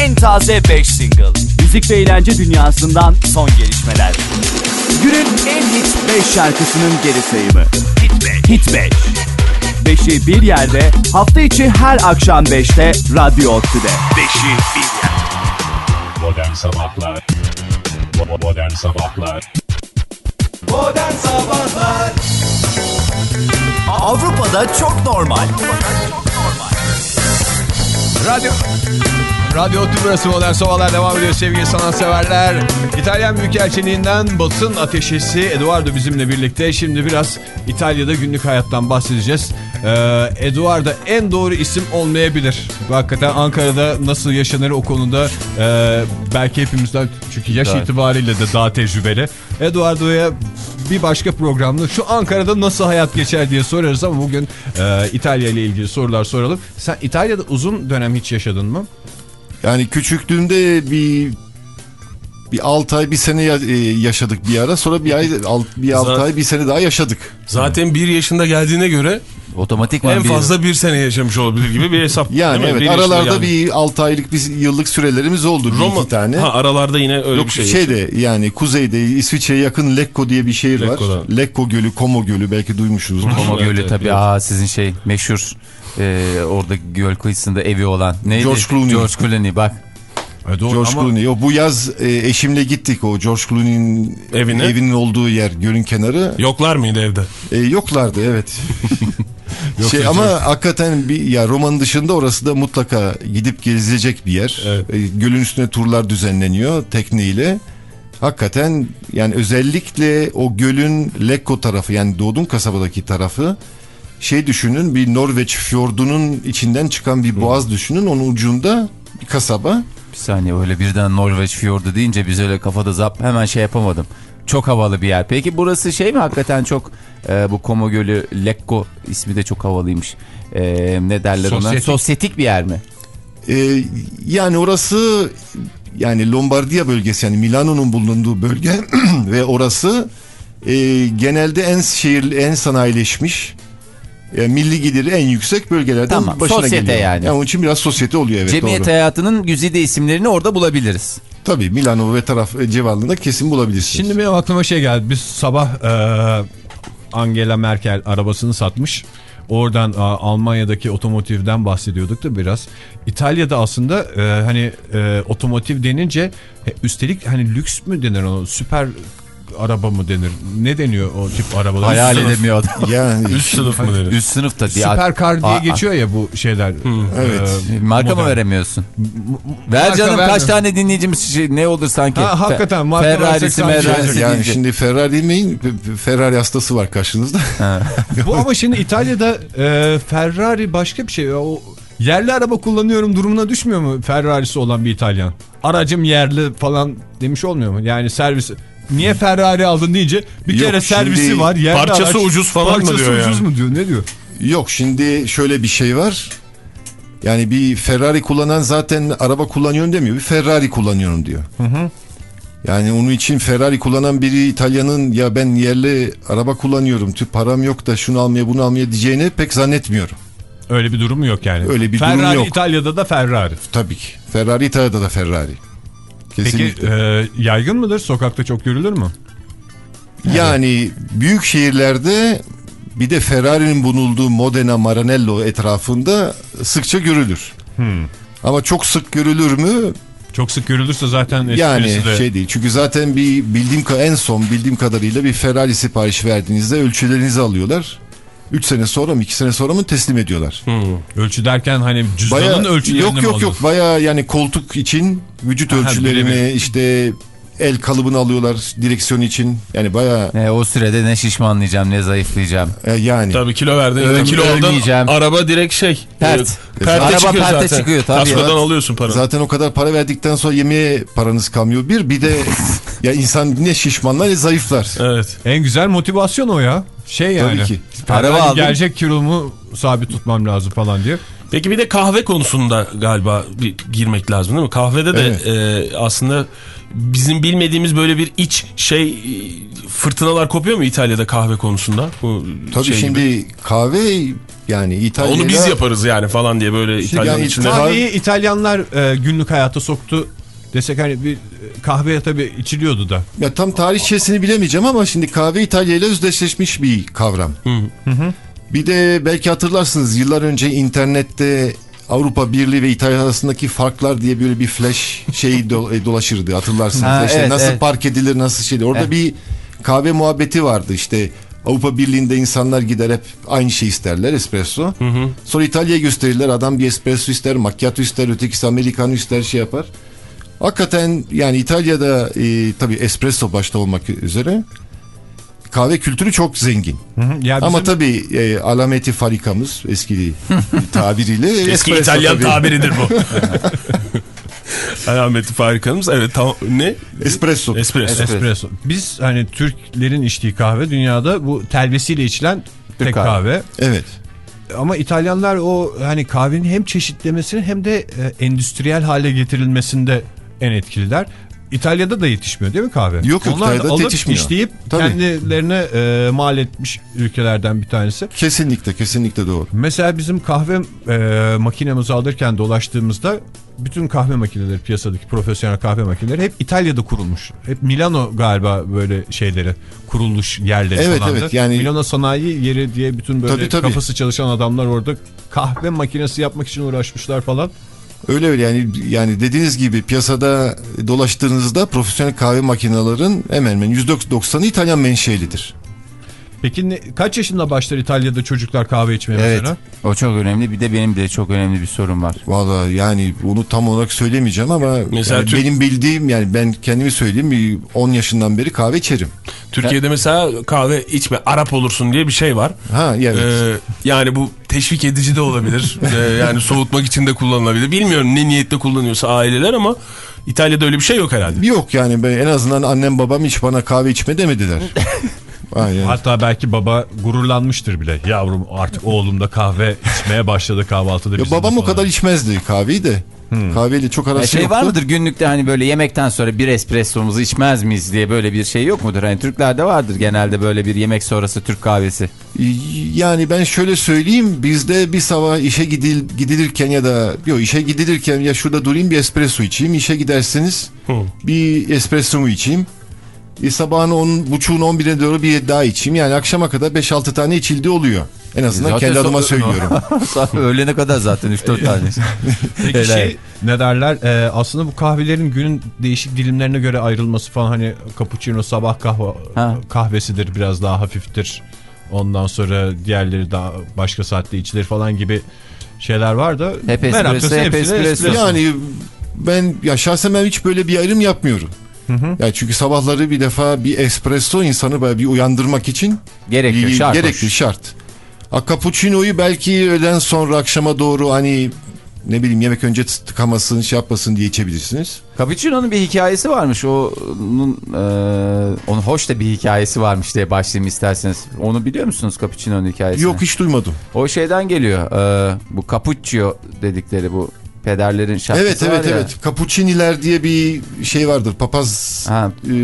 En taze 5 single. Müzik ve eğlence dünyasından son gelişmeler. Günün en hit 5 şarkısının geri sayımı. Hit 5. Hit 5. 5'i bir yerde hafta içi her akşam 5'te Radyo Otü'de. 5'i bir yerde. Modern Sabahlar Modern Sabahlar Avrupa'da çok normal. Radyo Radyo burası Modern Sabahlar devam ediyor sevgili sanatseverler. İtalyan Büyükelçiliğinden basın ateşesi Eduardo bizimle birlikte. Şimdi biraz İtalya'da günlük hayattan bahsedeceğiz. Ee, Eduardo en doğru isim olmayabilir. Hakikaten Ankara'da nasıl yaşanır o konuda e, belki hepimizden çünkü yaş Evet. itibariyle de daha tecrübeli. Eduardo'ya bir başka programda şu Ankara'da nasıl hayat geçer diye sorarız ama bugün e, İtalya ile ilgili sorular soralım. Sen İtalya'da uzun dönem hiç yaşadın mı? Yani küçüklüğümde bir bir 6 ay bir sene e, yaşadık bir ara. Sonra bir ay *laughs* bir 6 Zaten- ay bir sene daha yaşadık. Zaten bir yaşında geldiğine göre Otomatikman en bir- fazla bir sene yaşamış olabilir gibi bir hesap. Yani? Bir evet yaşında aralarda geldi. bir 6 aylık bir yıllık sürelerimiz oldu. Bir Roma, iki tane. Ha aralarda yine öyle Yok bir şey. şeyde yani kuzeyde İsviçre'ye yakın Lecco diye bir şehir Lecco'da. var. Lecco Gölü, Como Gölü belki duymuşsunuz. Como Gölü evet, tabii. evet. Aa sizin şey meşhur e, orada göl kıyısında evi olan. Neydi? George Clooney. George Clooney bak. Evet, doğru George ama Clooney. O bu yaz e, eşimle gittik o George Clooney'nin Evine? evinin olduğu yer gölün kenarı. Yoklar mıydı evde? E, yoklardı evet. *laughs* *laughs* şey ama hakikaten bir ya romanın dışında orası da mutlaka gidip gezilecek bir yer. Evet. E, gölün üstüne turlar düzenleniyor tekneyle. Hakikaten yani özellikle o gölün Lecco tarafı yani doğduğum kasabadaki tarafı şey düşünün bir Norveç fjordunun içinden çıkan bir boğaz düşünün onun ucunda bir kasaba. Bir saniye öyle birden Norveç fiyordu deyince biz öyle kafada zap hemen şey yapamadım. Çok havalı bir yer. Peki burası şey mi hakikaten çok e, bu Como Gölü Lecco ismi de çok havalıymış. E, ne derler ona? Sosyetik. Sosyetik bir yer mi? Ee, yani orası yani Lombardiya bölgesi yani Milano'nun bulunduğu bölge *clears throat* ve orası e, genelde en şehir en sanayileşmiş e, milli geliri en yüksek bölgelerden Tamam, başına sosyete geliyor. yani. Onun için biraz sosyete oluyor evet Cemiyet doğru. hayatının güzide isimlerini orada bulabiliriz. Tabii Milano ve taraf e, civarında kesin bulabilirsiniz. Şimdi benim aklıma şey geldi. Biz sabah e, Angela Merkel arabasını satmış. Oradan e, Almanya'daki otomotivden bahsediyorduk da biraz. İtalya'da aslında e, hani e, otomotiv denince e, üstelik hani lüks mü denir onu? Süper araba mı denir? Ne deniyor o tip arabalar? Hayal sınıf- edemiyor adam. *laughs* yani Üst sınıf mı denir? Üst sınıfta diye. Süper kar diye geçiyor ya bu şeyler. Evet. E, Marka mı model. veremiyorsun? Ver Marka canım kaç tane dinleyicimiz şey, ne olur sanki. Ha, hakikaten marka Ferrari'si sanki Ferrari'si yani deyince. şimdi Ferrari demeyin Ferrari hastası var karşınızda. *laughs* Bu ama şimdi İtalya'da e, Ferrari başka bir şey. O yerli araba kullanıyorum durumuna düşmüyor mu Ferrari'si olan bir İtalyan? Aracım yerli falan demiş olmuyor mu? Yani servis Niye Ferrari aldın deyince bir Yok, kere servisi şimdi var. Parçası araç, ucuz falan mı parçası diyor ucuz yani? mu diyor ne diyor? Yok şimdi şöyle bir şey var. Yani bir Ferrari kullanan zaten araba kullanıyorum demiyor. Bir Ferrari kullanıyorum diyor. Yani onun için Ferrari kullanan biri İtalyanın ya ben yerli araba kullanıyorum. Tüp param yok da şunu almaya bunu almaya diyeceğini pek zannetmiyorum. Öyle bir durum yok yani. Öyle bir durum Ferrari yok. İtalya'da da Ferrari. Tabii ki. Ferrari İtalya'da da Ferrari. Peki Kesinlikle. e, yaygın mıdır? Sokakta çok görülür mü? Yani büyük şehirlerde bir de Ferrari'nin bulunduğu Modena Maranello etrafında sıkça görülür. Ama çok sık görülür mü? Çok sık görülürse zaten Yani de... şey değil. Çünkü zaten bir bildiğim en son bildiğim kadarıyla bir Ferrari sipariş verdiğinizde ölçülerinizi alıyorlar. 3 sene sonra mı 2 sene sonra mı teslim ediyorlar. Ölçü derken hani cüzdanın Baya ölçülerini yok yok yok baya yani koltuk için vücut Aha, ölçülerini birebir. işte el kalıbını alıyorlar direksiyon için. Yani baya E, o sürede ne şişmanlayacağım ne zayıflayacağım. e, yani Tabii kilo verdin. Öl- kilo aldın. Araba direkt şey. Pert. e, Perte Araba çıkıyor perte zaten. çıkıyor tabii. Kaskodan alıyorsun paranı. zaten o kadar para verdikten sonra yemeğe paranız kalmıyor. Bir bir de *laughs* ya insan ne şişmanlar ne zayıflar. Evet. En güzel motivasyon o ya. Şey yani. Tabii ki. Araba aldım. gelecek kilomu sabit tutmam lazım falan diye. Peki bir de kahve konusunda galiba bir girmek lazım değil mi? Kahvede de e, aslında bizim bilmediğimiz böyle bir iç şey fırtınalar kopuyor mu İtalya'da kahve konusunda? Bu Tabii şey şimdi gibi. kahve yani İtalya'da onu biz yaparız yani falan diye böyle İtalyan yani içinde. Kahveyi İtalyanlar e, günlük hayata soktu desek hani bir e, kahve tabii içiliyordu da. Ya tam tarihçesini bilemeyeceğim ama şimdi kahve İtalya ile özdeşleşmiş bir kavram. Bir de belki hatırlarsınız yıllar önce internette Avrupa Birliği ve İtalya arasındaki farklar diye böyle bir flash şey do- e, dolaşırdı hatırlarsınız. Ha, işte evet, nasıl evet. park edilir nasıl şey. Orada Evet. bir kahve muhabbeti vardı işte. Avrupa Birliği'nde insanlar gider hep aynı şey isterler espresso. Sonra İtalya'ya gösterirler adam bir espresso ister, macchiato ister, ötekisi americano ister şey yapar. Hakikaten yani İtalya'da e, tabii espresso başta olmak üzere kahve kültürü çok zengin. Ya Ama bizim- tabii e, alameti farikamız eski *laughs* tabiriyle Eski İtalyan tabii. tabiridir bu. *laughs* Alametli farikanımız. Evet tamam. Ne? Espresso. Espresso. Espresso. Biz hani Türklerin içtiği kahve dünyada bu telvesiyle içilen tek kahve. kahve. Evet. Ama İtalyanlar o hani kahvenin hem çeşitlemesini hem de e, endüstriyel hale getirilmesinde en etkililer. İtalya'da da yetişmiyor değil mi kahve? Yok, yok, Onlar da İtalya'da alıp yetişmiyor. işleyip Tabii. kendilerine e, mal etmiş ülkelerden bir tanesi. Kesinlikle kesinlikle doğru. Mesela bizim kahve e, makinemizi alırken dolaştığımızda bütün kahve makineleri piyasadaki profesyonel kahve makineleri hep İtalya'da kurulmuş. Hep Milano galiba böyle şeyleri kuruluş yerleri Evet, falandı. evet, yani- Milano sanayi yeri diye bütün böyle Tabii, tabii. kafası çalışan adamlar orada kahve makinesi yapmak için uğraşmışlar falan. Öyle öyle yani yani dediğiniz gibi piyasada dolaştığınızda profesyonel kahve makinelerin hemen hemen %90'ı İtalyan menşelidir. Peki ne, kaç yaşında başlar İtalya'da çocuklar kahve içmeye Evet. mesela? O çok önemli. Bir de benim de çok önemli bir sorum var. Valla yani bunu tam olarak söylemeyeceğim ama Mesela yani Türk- benim bildiğim yani ben kendimi söyleyeyim bir 10 yaşından beri kahve içerim. Türkiye'de mesela kahve içme Arap olursun diye bir şey var. Ha evet. Ee, yani bu teşvik edici de olabilir. *laughs* Ee, yani soğutmak için de kullanılabilir. Bilmiyorum ne niyetle kullanıyorsa aileler ama İtalya'da öyle bir şey yok herhalde. Yok yani ben en azından annem babam hiç bana kahve içme demediler. *laughs* Aynen. Hatta belki baba gururlanmıştır bile. Yavrum artık oğlum da kahve içmeye başladı kahvaltıda. Ya babam o kadar içmezdi kahveyi de. Kahveyle çok arası E şey yoktu. var mıdır günlükte hani böyle yemekten sonra bir espressomuzu içmez miyiz diye böyle bir şey yok mudur? Hani Türklerde vardır genelde böyle bir yemek sonrası Türk kahvesi. Yani ben şöyle söyleyeyim bizde bir sabah işe gidil, gidilirken ya da yok işe gidilirken ya şurada durayım bir espresso içeyim. İşe giderseniz bir espressomu içeyim. E, sabahın 10 buçuğun 11'e doğru bir daha içeyim. Yani akşama kadar 5-6 tane içildiği oluyor. En azından Zaten kendi adıma söylüyorum. *laughs* Öğlene kadar zaten 3-4 *laughs* tane. Peki Helal. şey ne derler e, aslında bu kahvelerin günün değişik dilimlerine göre ayrılması falan hani cappuccino sabah kahve, Ha. kahvesidir biraz daha hafiftir. Ondan sonra diğerleri daha başka saatte içilir falan gibi şeyler var da. Hep espresso, hep espresso. Yani ben ya şahsen ben hiç böyle bir ayrım yapmıyorum. Yani çünkü sabahları bir defa bir espresso insanı böyle bir uyandırmak için Gerekiyor bir- şart. gerekli şart. A cappuccino'yu belki öğleden sonra akşama doğru hani ne bileyim yemek önce tıkamasın şey yapmasın diye içebilirsiniz. Cappuccino'nun bir hikayesi varmış. Onun, e, onun hoş da bir hikayesi varmış diye başlayayım isterseniz. Onu biliyor musunuz Cappuccino'nun hikayesini? Yok hiç duymadım. O şeyden geliyor. e, bu Cappuccio dedikleri bu pederlerin şarkısı evet var evet ya. evet. Cappucciniler diye bir şey vardır. Papaz Ha, e,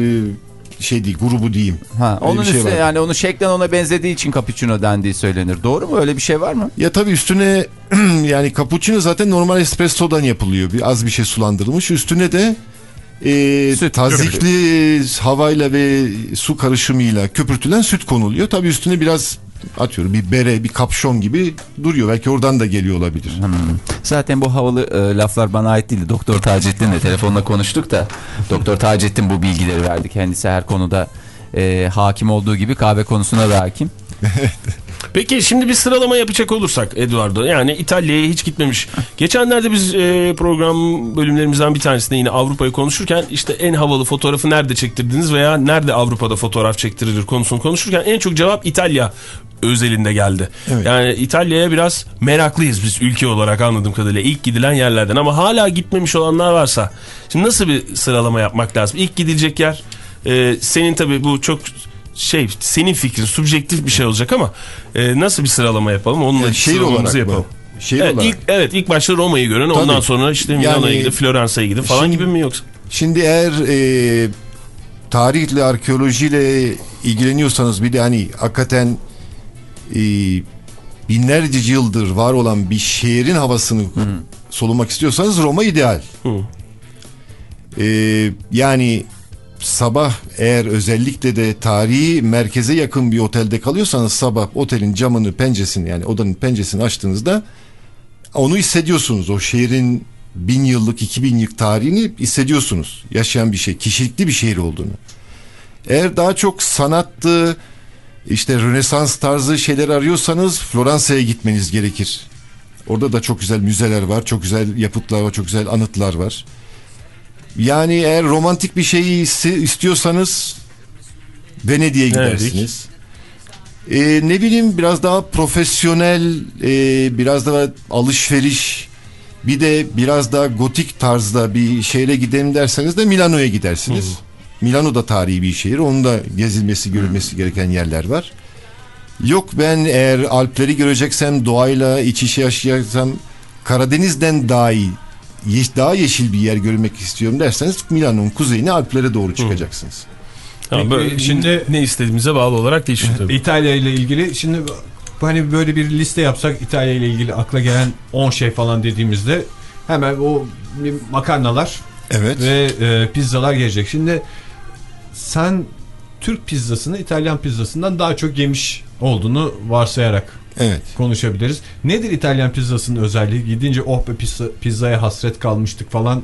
şey değil grubu diyeyim. ha. Öyle Onun şey üstüne yani onu şeklen ona benzediği için Cappuccino dendiği söylenir. Doğru mu? Öyle bir şey var mı? Ya tabii üstüne *clears throat* yani cappuccino zaten normal espressodan yapılıyor. Bir az bir şey sulandırılmış. Üstüne de e, Süt, tazikli havayla ve su karışımıyla köpürtülen süt konuluyor. Tabii üstüne biraz atıyorum bir bere, bir kapşon gibi duruyor. Belki oradan da geliyor olabilir. Zaten bu havalı e, laflar bana ait değildi. Doktor Taceddin'le telefonla konuştuk da Doktor Taceddin bu bilgileri verdi. Kendisi her konuda e, hakim olduğu gibi kahve konusuna da hakim. *laughs* Peki şimdi bir sıralama yapacak olursak Eduardo yani İtalya'ya hiç gitmemiş. *laughs* Geçenlerde biz e, program bölümlerimizden bir tanesinde yine Avrupa'yı konuşurken işte en havalı fotoğrafı nerede çektirdiniz veya nerede Avrupa'da fotoğraf çektirilir konusunu konuşurken en çok cevap İtalya özelinde geldi. Yani İtalya'ya biraz meraklıyız biz ülke olarak anladığım kadarıyla ilk gidilen yerlerden ama hala gitmemiş olanlar varsa şimdi nasıl bir sıralama yapmak lazım? İlk gidilecek yer e, senin tabii bu çok şey senin fikrin subjektif bir şey olacak ama e, nasıl bir sıralama yapalım onunla Yani şehir sıralamamızı olarak mı? yapalım. Şehir Evet olarak. ilk, evet ilk başta Roma'yı gören ondan Tabii. sonra işte Milano'ya Yani- gidip Floransa'ya gidip falan Şimdi- gibi mi yoksa? Şimdi eğer e, tarihle, arkeolojiyle ilgileniyorsanız bir de hani hakikaten e, binlerce yıldır var olan bir şehrin havasını solumak istiyorsanız Roma ideal. Hı. E, yani sabah eğer özellikle de tarihi merkeze yakın bir otelde kalıyorsanız sabah otelin camını penceresini yani odanın penceresini açtığınızda onu hissediyorsunuz. O şehrin bin yıllık, iki bin yıllık tarihini hissediyorsunuz. Yaşayan bir şey, kişilikli bir şehir olduğunu. Eğer daha çok sanattı, işte Rönesans tarzı şeyler arıyorsanız Floransa'ya gitmeniz gerekir. Orada da çok güzel müzeler var, çok güzel yapıtlar var, çok güzel anıtlar var. Yani eğer romantik bir şeyi istiyorsanız Venedik'e gidersiniz. Ee, ne bileyim biraz daha profesyonel, e, biraz daha alışveriş, bir de biraz daha gotik tarzda bir şehre gidelim derseniz de Milano'ya gidersiniz. Milano da tarihi bir şehir. Onun da gezilmesi, görülmesi gereken yerler var. Yok ben eğer Alpleri göreceksem, doğayla iç içe yaşayacaksam Karadeniz'den daha iyi, daha yeşil bir yer görmek istiyorum derseniz Milano'nun kuzeyine Alplere doğru çıkacaksınız. Tamam, böyle, şimdi- ne istediğimize bağlı olarak değişiyor tabii. İtalya ile ilgili şimdi hani böyle bir liste yapsak İtalya ile ilgili akla gelen 10 şey falan dediğimizde hemen o makarnalar Evet. ve e, pizzalar gelecek. Şimdi sen Türk pizzasını İtalyan pizzasından daha çok yemiş olduğunu varsayarak Evet. konuşabiliriz. Nedir İtalyan pizzasının özelliği? Gidince oh be pizza, pizzaya hasret kalmıştık falan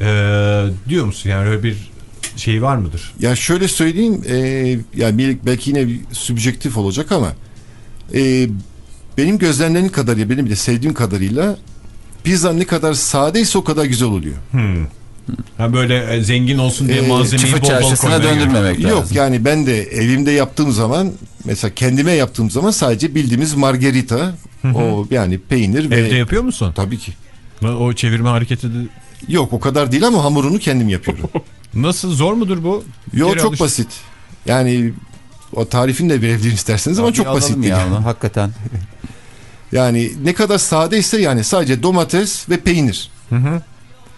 e, diyor musun? Yani öyle bir şey var mıdır? Ya şöyle söyleyeyim, e, yani bir- belki yine bir subjektif olacak ama e, benim gözlemlerim kadarıyla, benim de sevdiğim kadarıyla pizza ne kadar sadeyse o kadar güzel oluyor. Ha böyle e, zengin olsun diye Ee, malzemeyi Çıfır bol bol koymaya yok. döndürmemek Yok lazım. yani ben de evimde yaptığım zaman mesela kendime yaptığım zaman sadece bildiğimiz margarita o yani peynir ve Evde yapıyor musun? tabii ki. O çevirme hareketi de... Yok o kadar değil ama hamurunu kendim yapıyorum. *laughs* Nasıl zor mudur bu? Yok çok alış- basit. Yani o tarifini de verebilirim isterseniz ama çok basit değil. ya onu hakikaten. Yani ne kadar sadeyse yani sadece domates ve peynir.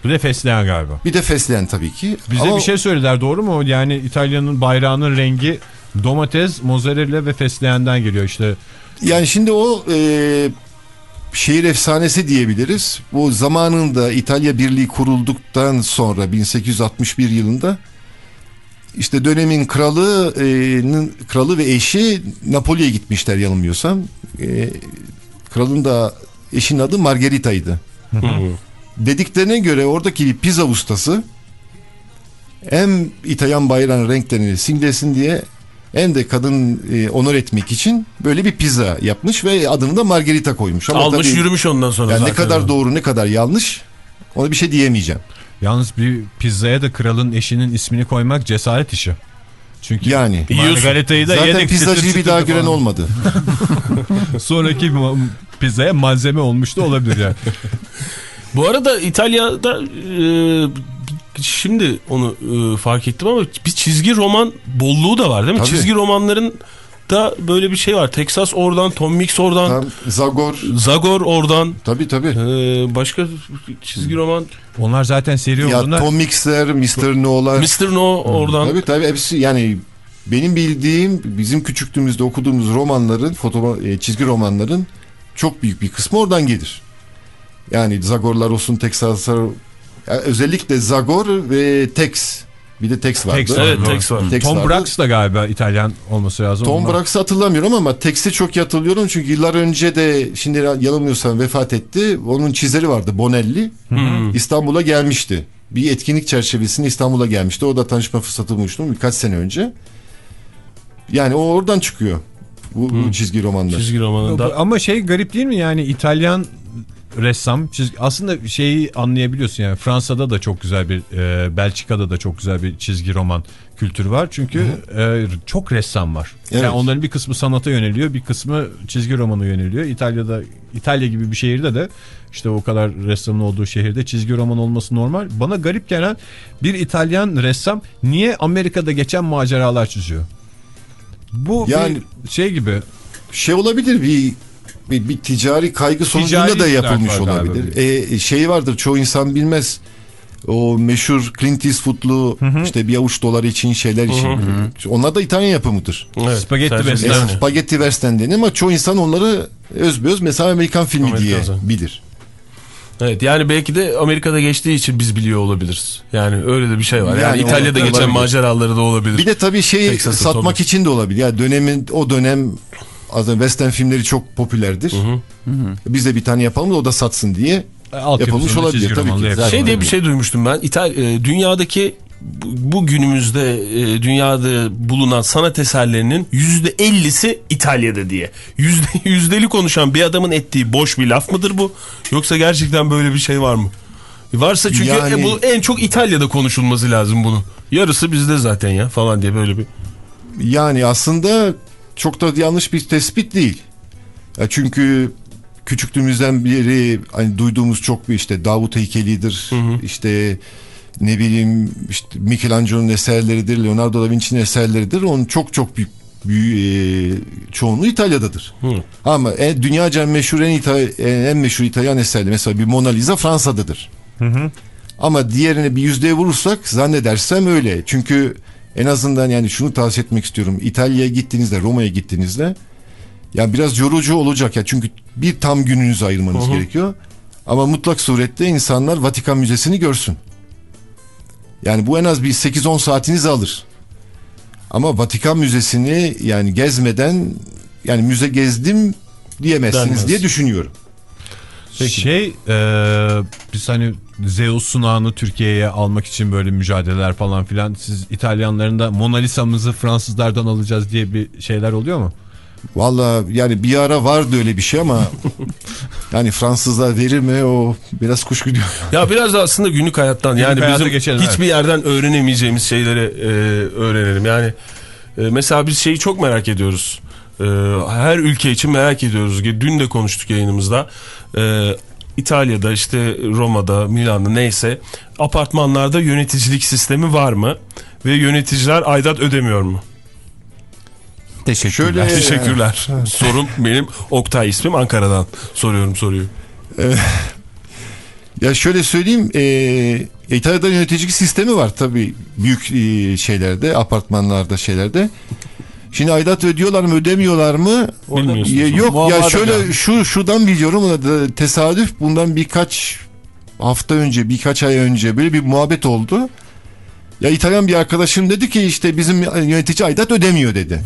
Bu da fesleğen galiba. Bir de fesleğen tabii ki. Bize Ama bir şey söylediler doğru mu? Yani İtalya'nın bayrağının rengi domates, mozzarella ve fesleğenden geliyor işte. Yani şimdi o e, şehir efsanesi diyebiliriz. Bu zamanında İtalya Birliği kurulduktan sonra 1861 yılında işte dönemin kralı e, kralı ve eşi Napoli'ye gitmişler yanılmıyorsam. E, kralın da eşinin adı Margarita'ydı. Dediklerine göre oradaki bir pizza ustası hem İtalyan bayrağının renklerini simgesin diye hem de kadın e, onur etmek için böyle bir pizza yapmış ve adını da Margarita koymuş. Ama Almış tabii, yürümüş ondan sonra yani ne kadar doğru ne kadar yanlış ona bir şey diyemeyeceğim. Yalnız bir pizzaya da kralın eşinin ismini koymak cesaret işi. Çünkü Yani. Margarita'yı da zaten pizzacıyı bir daha gören olmadı. *laughs* Sonraki pizzaya malzeme olmuş da olabilir yani. *laughs* Bu arada İtalya'da e, şimdi onu e, fark ettim ama bir çizgi roman bolluğu da var değil mi? Tabii. Çizgi romanların da böyle bir şey var. Texas oradan, Tom Mix oradan, Tam Zagor Zagor oradan. tabii tabii. e, başka çizgi roman Onlar zaten seri Ya olduğunda Tom Mixer, Mr. No'lar. Mr. No oradan. Tabii tabii hepsi yani benim bildiğim bizim küçüklüğümüzde okuduğumuz romanların foto e, çizgi romanların çok büyük bir kısmı oradan gelir. Yani Zagorlar olsun, Texaslar Ya özellikle Zagor ve Tex. Bir de Tex vardı. Tex Evet. Tex var. Tex Tom vardı. Brax da galiba İtalyan olması lazım. Tom Ondan- Brax'ı hatırlamıyorum ama Tex'i çok iyi hatırlıyorum. Çünkü yıllar önce de şimdi yanılmıyorsam vefat etti. Onun çizeri vardı Bonelli. İstanbul'a gelmişti. Bir etkinlik çerçevesinde İstanbul'a gelmişti. Orada tanışma fırsatı bulmuştum birkaç sene önce. Yani o oradan çıkıyor. Bu, bu çizgi romanlar. Çizgi romanında. Ama şey garip değil mi yani İtalyan ressam çizgi, aslında şeyi anlayabiliyorsun yani Fransa'da da çok güzel bir e, Belçika'da da çok güzel bir çizgi roman kültürü var çünkü e, çok ressam var. Evet. Yani onların bir kısmı sanata yöneliyor bir kısmı çizgi romana yöneliyor. İtalya'da İtalya gibi bir şehirde de işte o kadar ressamın olduğu şehirde çizgi roman olması normal. Bana garip gelen bir İtalyan ressam niye Amerika'da geçen maceralar çiziyor? Bu Yani- bir şey gibi Şey olabilir bir bir, bir ticari kaygı sonucunda Ticari da yapılmış olabilir. E, şey vardır çoğu insan bilmez. O meşhur Clint Eastwood'lu işte bir avuç dolar için şeyler için. Onlar da İtalyan yapımıdır. Evet, Spagetti Western. E, Spaghetti Western denir ama çoğu insan onları özbeöz mesela Amerikan filmi Amerikan diye zaten. bilir. Evet yani belki de Amerika'da geçtiği için biz biliyor olabiliriz. Yani öyle de bir şey var. Yani, Yani İtalya'da olabilir. geçen maceraları da olabilir. Bir de tabii şey Texas'ta satmak tabii. için de olabilir. Yani dönemin o dönem aslında western filmleri çok popülerdir. Biz de bir tane yapalım da o da satsın diye. Altyapısında Yapılmış olabilir, tabii ki. yapılmış. Şey diye bir şey duymuştum ben. İtal e, dünyadaki bu, bu günümüzde e, dünyada bulunan sanat eserlerinin yüzde ellisi İtalya'da diye. Yüzde *laughs* yüzdeli konuşan bir adamın ettiği boş bir laf mıdır bu? Yoksa gerçekten böyle bir şey var mı? Varsa çünkü Yani- e, bu en çok İtalya'da konuşulması lazım bunu. Yarısı bizde zaten ya falan diye böyle bir. Yani aslında çok da yanlış bir tespit değil. Ya çünkü küçüklüğümüzden beri hani duyduğumuz çok bir işte Davut heykelidir. işte ne bileyim işte Michelangelo'nun eserleridir, Leonardo da Vinci'nin eserleridir. Onun çok çok büyük, büyük e, çoğunluğu İtalya'dadır. Ama en, dünyaca meşhur en, İta- en, en meşhur İtalyan eserleri mesela bir Mona Lisa Fransa'dadır. Ama diğerine bir yüzdeye vurursak zannedersem öyle. Çünkü en azından yani şunu tavsiye etmek istiyorum. İtalya'ya gittiğinizde, Roma'ya gittiğinizde ya biraz yorucu olacak ya. Çünkü bir tam gününüzü ayırmanız gerekiyor. Ama mutlak surette insanlar Vatikan Müzesi'ni görsün. Yani bu en az bir 8-10 saatinizi alır. Ama Vatikan Müzesi'ni yani gezmeden yani müze gezdim diyemezsiniz Denmez. diye düşünüyorum. Şey e, biz hani Zeus sunağını Türkiye'ye almak için böyle mücadeleler falan filan siz İtalyanların da Mona Lisa'mızı Fransızlardan alacağız diye bir şeyler oluyor mu? Valla yani bir ara vardı öyle bir şey ama *laughs* yani Fransızlar verir mi o biraz kuşku diyor. Ya biraz da aslında günlük hayattan yani bizim geçelim, hiçbir yerden öğrenemeyeceğimiz şeyleri e, öğrenelim. Yani e, mesela biz şeyi çok merak ediyoruz. E, her ülke için merak ediyoruz. Dün de konuştuk yayınımızda. E, İtalya'da işte Roma'da, Milano'da neyse apartmanlarda yöneticilik sistemi var mı? Ve yöneticiler aidat ödemiyor mu? Teşekkürler. Şöyle- Teşekkürler. Sorum benim Oktay ismim Ankara'dan soruyorum soruyu. *laughs* Ya şöyle söyleyeyim e, İtalya'da yöneticilik sistemi var tabii büyük e, şeylerde apartmanlarda şeylerde. Şimdi aidat ödüyorlar mı ödemiyorlar mı? Ya, yok Muammer ya şöyle ya. şu şuradan biliyorum da tesadüf bundan birkaç hafta önce birkaç ay önce böyle bir muhabbet oldu. Ya İtalyan bir arkadaşım dedi ki işte bizim yönetici aidat ödemiyor dedi.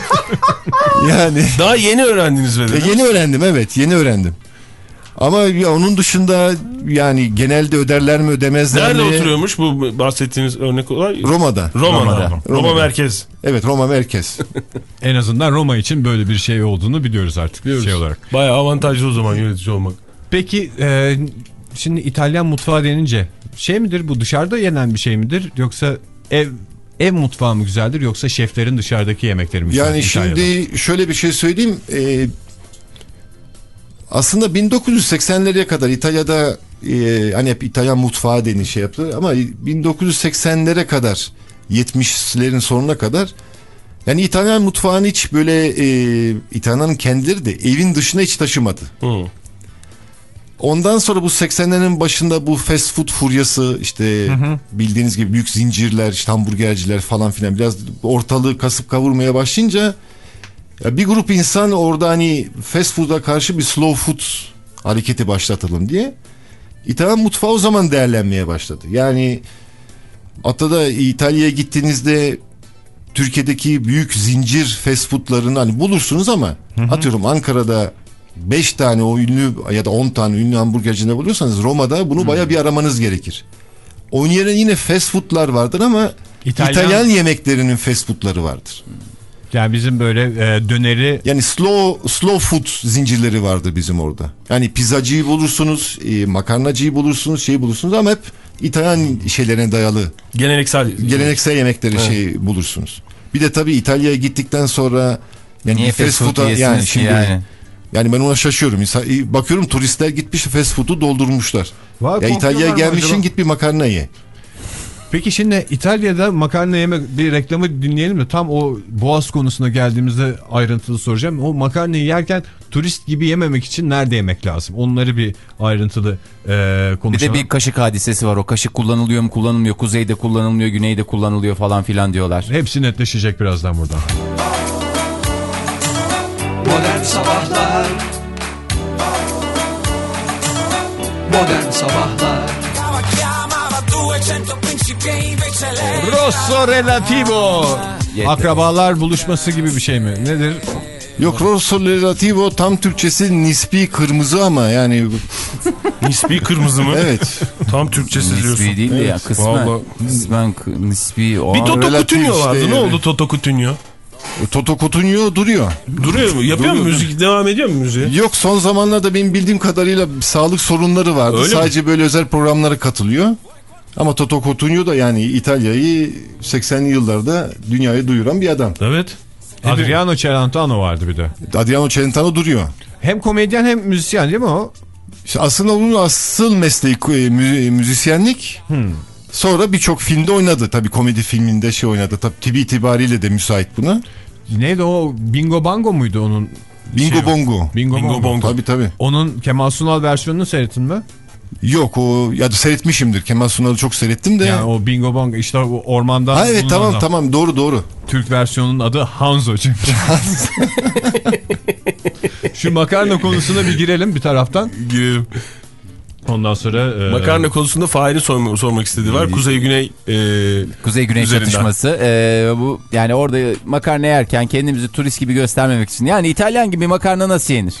*laughs* yani Daha yeni öğrendiniz e, yeni öğrendim evet yeni öğrendim. Ama ya onun dışında yani genelde öderler mi ödemezler Nerede mi? oturuyormuş bu bahsettiğiniz örnek olay? Roma'da. Roma'da. Roma'da. Roma Roma'da. merkez. Evet Roma merkez. *laughs* En azından Roma için böyle bir şey olduğunu biliyoruz artık şey olarak. Bayağı avantajlı o zaman yönetici olmak. Peki e, şimdi İtalyan mutfağı denince şey midir bu dışarıda yenen bir şey midir yoksa ev ev mutfağı mı güzeldir yoksa şeflerin dışarıdaki yemekleri mi güzeldir Yani İtalya'da? şimdi şöyle bir şey söyleyeyim. Ee, aslında 1980'lere kadar İtalya'da e, hani hep İtalyan mutfağı denilen şey yaptı ama 1980'lere kadar 70'lerin sonuna kadar yani İtalyan mutfağını hiç böyle e, İtalyanların kendileri de evin dışına hiç taşımadı. Hı. Ondan sonra bu 80'lerin başında bu fast food furyası işte bildiğiniz gibi büyük zincirler işte hamburgerciler falan filan biraz ortalığı kasıp kavurmaya başlayınca ya bir grup insan orada hani fast food'a karşı bir slow food hareketi başlatalım diye İtalyan mutfağı o zaman değerlenmeye başladı. Yani hatta da İtalya'ya gittiğinizde Türkiye'deki büyük zincir fast food'larını hani bulursunuz ama atıyorum Ankara'da 5 tane o ünlü ya da 10 tane ünlü hamburgercinde buluyorsanız Roma'da bunu baya bir aramanız gerekir. Onun yerine yine fast food'lar vardır ama İtalyan- İtalyan, yemeklerinin fast food'ları vardır. Yani bizim böyle e, döneri Yani slow slow food zincirleri vardır bizim orada. Yani pizzacıyı bulursunuz, e, makarnacıyı bulursunuz, şeyi bulursunuz ama hep İtalyan şeylerine dayalı Geleneksel. geleneksel yemekleri şey bulursunuz. Bir de tabii İtalya'ya gittikten sonra yani Niye fast fast food food'a yani şimdi yani? yani ben ona şaşıyorum. Bakıyorum turistler gitmiş fast food'u doldurmuşlar. Var, ya İtalya'ya acaba? git bir makarna ye. Peki şimdi İtalya'da makarna yemek bir reklamı dinleyelim de tam o boğaz konusuna geldiğimizde ayrıntılı soracağım. O makarnayı yerken turist gibi yememek için nerede yemek lazım? Onları bir ayrıntılı e, Bir konuşalım. de bir kaşık hadisesi var. O kaşık kullanılıyor mu kullanılmıyor. Kuzeyde kullanılmıyor, güneyde kullanılıyor falan filan diyorlar. Hepsi netleşecek birazdan buradan. Modern Sabahlar Modern Sabahlar Rosso relativo. Yeter. Akrabalar buluşması gibi bir şey mi? Nedir? Yok rosso relativo tam Türkçesi nispi kırmızı ama yani Nispi kırmızı mı? evet. Tam Türkçesi diyorsun. Nispi değil de ya kısmen. Vallahi. Kısmen k- nispi. O Bir Toto Coutinho işte vardı. Ne yani. oldu Toto Coutinho? Toto Coutinho duruyor. Duruyor mu? Yapıyor mu? Duruyor. Müzik devam ediyor mu müziğe? Yok son zamanlarda benim bildiğim kadarıyla sağlık sorunları vardı. Öyle mi? Sadece böyle özel programlara katılıyor. Ama Toto Coutinho da yani İtalya'yı 80'li yıllarda dünyaya duyuran bir adam. Evet. Adriano Celentano vardı bir de. Adriano Celentano duruyor. Hem komedyen hem müzisyen değil mi o? İşte aslında onun asıl mesleği e, mü- müzisyenlik. Sonra birçok filmde oynadı. Tabii komedi filminde şey oynadı. Tabii tipi itibariyle de müsait buna. Neydi o? Bingo Bango muydu onun? Bingo Şey- Bongo. Bingo, Bingo Bongo. Bongo. Tabii tabii. Onun Kemal Sunal versiyonunu seyrettin mi? Yok o ya da seyretmişimdir. Kemal Sunal'ı çok seyrettim de. Yani o Bingo Bongo işte o ormandan ha evet tamam adam. tamam doğru doğru. Türk versiyonunun adı Hanzo çünkü. *laughs* Şu makarna konusuna bir girelim bir taraftan. Girelim. Ondan sonra... e, Makarna konusunda Fahir'in sormak, sormak istediği var. Kuzey Güney e, Kuzey Güney Üzerinden. çatışması. Ee, bu yani orada makarna yerken kendimizi turist gibi göstermemek için. Yani İtalyan gibi makarna nasıl yenir?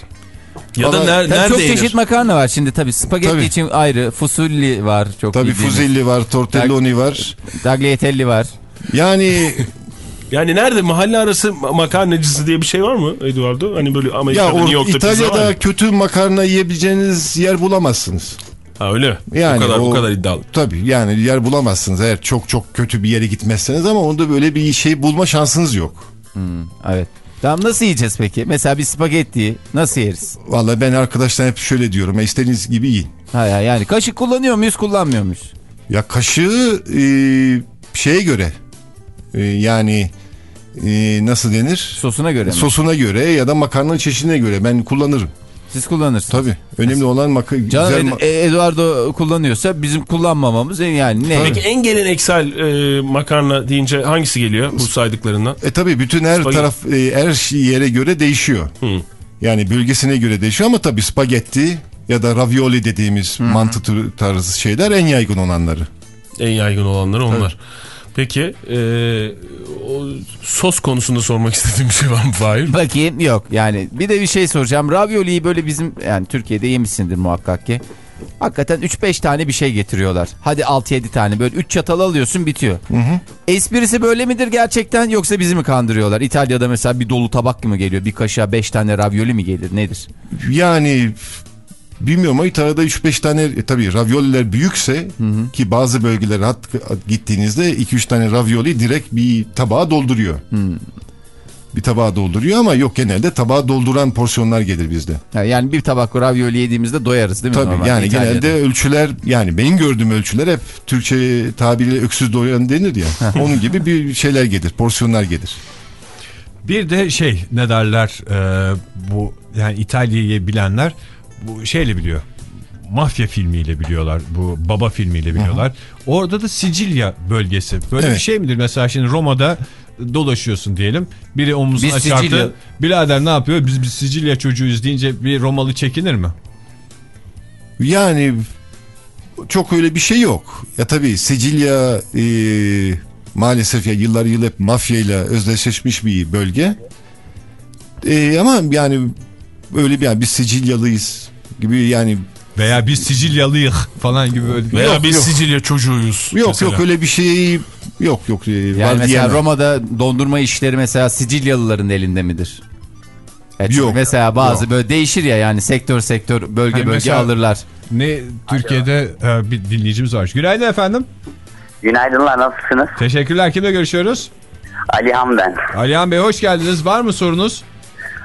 Ya da ner, nerede çok yenir? çeşit makarna var şimdi tabii. Spagetti Tabii. için ayrı, fusulli var çok Tabii fuzelli var, tortelloni var. Tagliatelle var. Yani *laughs* Yani nerede mahalle arası ma- makarnacısı diye bir şey var mı Eduardo? Hani böyle ya Amerika'da or, New York'ta pizza var İtalya'da ya. kötü makarna yiyebileceğiniz yer bulamazsınız. Ha öyle? Yani o kadar o- o kadar iddialı. Tabii yani yer bulamazsınız eğer çok çok kötü bir yere gitmezseniz ama onda böyle bir şey bulma şansınız yok. Evet. Tamam nasıl yiyeceğiz peki? Mesela bir spagettiyi nasıl yeriz? Vallahi ben arkadaşlar hep şöyle diyorum. "Ya istediğiniz gibi yiyin. Ha ya yani kaşık kullanıyor muyuz, kullanmıyor muyuz? Ya kaşığı e, şeye göre e, yani e, nasıl denir? Sosuna göre mi? Sosuna göre ya da makarna çeşidine göre ben kullanırım. Siz kullanırsınız. Tabii. Önemli olan maka Can güzel Ed- E- Eduardo kullanıyorsa bizim kullanmamamız en- yani ne? Peki en geleneksel e, makarna deyince hangisi geliyor bu saydıklarından? E tabii bütün her Spaghetti. taraf e, her yere göre değişiyor. Hı. Yani bölgesine göre değişiyor ama tabii spagetti ya da ravioli dediğimiz mantı tür- tarzı şeyler en yaygın olanları. En yaygın olanları onlar. Peki e, o sos konusunda sormak istediğim bir şey var mı Fahir? Bakayım yok yani bir de bir şey soracağım. Ravioli'yi böyle bizim yani Türkiye'de yemişsindir muhakkak ki. Hakikaten 3-5 tane bir şey getiriyorlar. Hadi 6-7 tane böyle 3 çatal alıyorsun bitiyor. Esprisi böyle midir gerçekten yoksa bizi mi kandırıyorlar? İtalya'da mesela bir dolu tabak mı geliyor? Bir kaşığa 5 tane ravioli mi gelir? Nedir? Yani bilmiyorum ama İtalya'da 3-5 tane e, tabii ravioliler büyükse ki bazı bölgelere hat, gittiğinizde 2-3 tane ravioli direkt bir tabağa dolduruyor. Bir tabağa dolduruyor ama yok genelde tabağa dolduran porsiyonlar gelir bizde. Yani bir tabak ravioli yediğimizde doyarız değil mi? Tabii normal yani İtalya'da? genelde ölçüler yani benim gördüğüm ölçüler hep Türkçe tabiriyle öksüz doyan denir ya. onun gibi bir şeyler gelir, porsiyonlar gelir. Bir de şey ne derler e, bu yani İtalya'yı bilenler bu şeyle biliyor. Mafya filmiyle biliyorlar. Bu baba filmiyle biliyorlar. Orada da Sicilya bölgesi. Böyle bir Evet. şey midir? Mesela şimdi Roma'da dolaşıyorsun diyelim. Biri omuzuna Biz çarptı. Sicilya- Birader ne yapıyor? Biz, biz Sicilya çocuğuyuz deyince bir Romalı çekinir mi? Yani çok öyle bir şey yok. Ya tabii Sicilya e, maalesef ya yıllar yıl hep mafyayla özdeşleşmiş bir bölge. E, ama yani öyle bir yani biz Sicilyalıyız gibi yani Veya biz Sicilyalıyık falan gibi böyle. Veya Yok, biz yok. Sicilya çocuğuyuz. yok mesela. yok öyle bir şey yok yok. e, Yani var mesela diyemem. Roma'da dondurma işleri mesela Sicilyalıların elinde midir? Evet, Yok. Mesela bazı böyle değişir ya yani sektör sektör bölge Hani bölge alırlar. Ne Türkiye'de e, bir dinleyicimiz var. Günaydın efendim. Günaydınlar nasılsınız? Teşekkürler. Kimle görüşüyoruz? Alihan ben. Alihan Bey hoş geldiniz. Var mı sorunuz?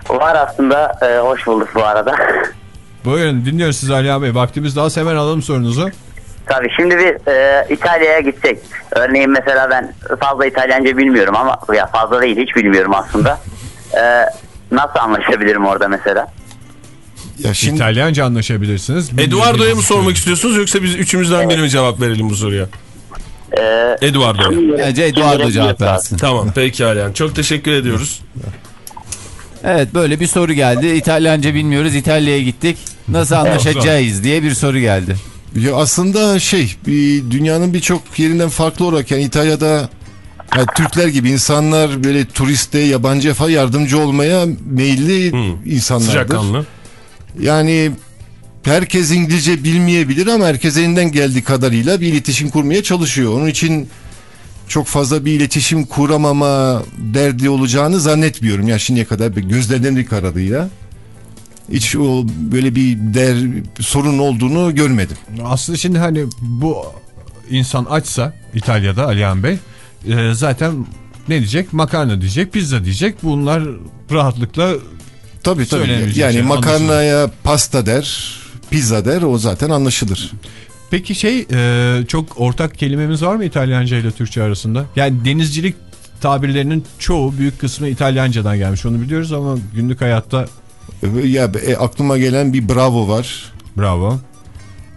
Var aslında e, hoş bulduk bu arada. *laughs* Buyurun dinliyoruz sizi Alihan Bey. Vaktimiz daha hemen alalım sorunuzu. Tabii şimdi bir e, İtalya'ya gitsek. Örneğin mesela ben fazla İtalyanca bilmiyorum ama ya fazla değil hiç bilmiyorum aslında. *laughs* E, nasıl anlaşabilirim orada mesela? Ya şimdi İtalyanca anlaşabilirsiniz. Eduardo'ya mı sormak istiyorsunuz yoksa biz üçümüzden biri mi cevap verelim bu soruya? E, Eduardo'ya. Bence Eduardo cevap versin. Tamam peki Alihan. Çok teşekkür ediyoruz. Evet böyle bir soru geldi. İtalyanca bilmiyoruz. İtalya'ya gittik. Nasıl anlaşacağız diye bir soru geldi. Ya aslında şey bir dünyanın birçok yerinden farklı olarak yani İtalya'da yani Türkler gibi insanlar böyle turiste yabancıya falan yardımcı olmaya meyilli insanlardır. Sıcakkanlı. Yani herkes İngilizce bilmeyebilir ama herkes elinden geldiği kadarıyla bir iletişim kurmaya çalışıyor. Onun için çok fazla bir iletişim kuramama derdi olacağını zannetmiyorum. Ya şimdiye kadar bir gözlerden kadarıyla hiç o böyle bir der sorun olduğunu görmedim. Aslında şimdi hani bu insan açsa İtalya'da Alihan Bey e, zaten ne diyecek? Makarna diyecek, pizza diyecek. Bunlar rahatlıkla Tabii tabii. Yani şey, makarnaya pasta der, pizza der o zaten anlaşılır. Peki şey e, çok ortak kelimemiz var mı İtalyanca ile Türkçe arasında? Yani denizcilik tabirlerinin çoğu büyük kısmı İtalyancadan gelmiş onu biliyoruz ama günlük hayatta Ya e, aklıma gelen bir bravo var. bravo.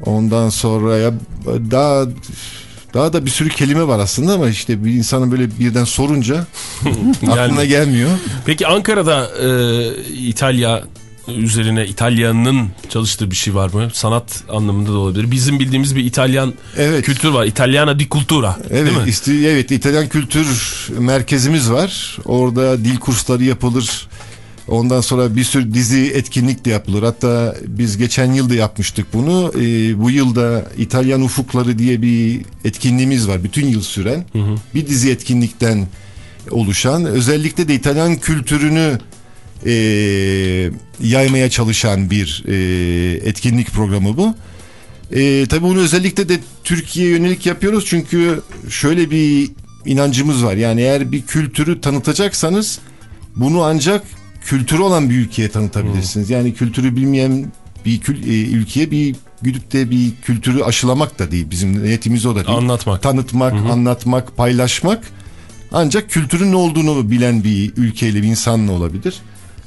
Ondan sonra ya daha daha da bir sürü kelime var aslında ama işte bir insanın böyle birden sorunca *laughs* aklına gelmiyor. Peki Ankara'da e, İtalya üzerine İtalya'nın çalıştığı bir şey var mı? Sanat anlamında da olabilir. Bizim bildiğimiz bir İtalyan Evet. kültür var. İtalyana di cultura. Evet, Değil mi? evet İtalyan kültür merkezimiz var. Orada dil kursları yapılır. Ondan sonra bir sürü dizi etkinlik de yapılır. Hatta biz geçen yıl da yapmıştık bunu. Ee, bu yılda İtalyan Ufukları diye bir etkinliğimiz var. Bütün yıl süren. Bir dizi etkinlikten oluşan. Özellikle de İtalyan kültürünü e, yaymaya çalışan bir e, etkinlik programı bu. E, tabii bunu özellikle de Türkiye'ye yönelik yapıyoruz çünkü şöyle bir inancımız var. Yani eğer bir kültürü tanıtacaksanız bunu ancak kültürü olan bir ülkeye tanıtabilirsiniz. Yani kültürü bilmeyen bir kül, e, ülkeye bir gidip de bir kültürü aşılamak da değil. Bizim niyetimiz o da değil. Anlatmak. Tanıtmak, anlatmak, paylaşmak ancak kültürün ne olduğunu bilen bir ülkeyle bir insanla olabilir.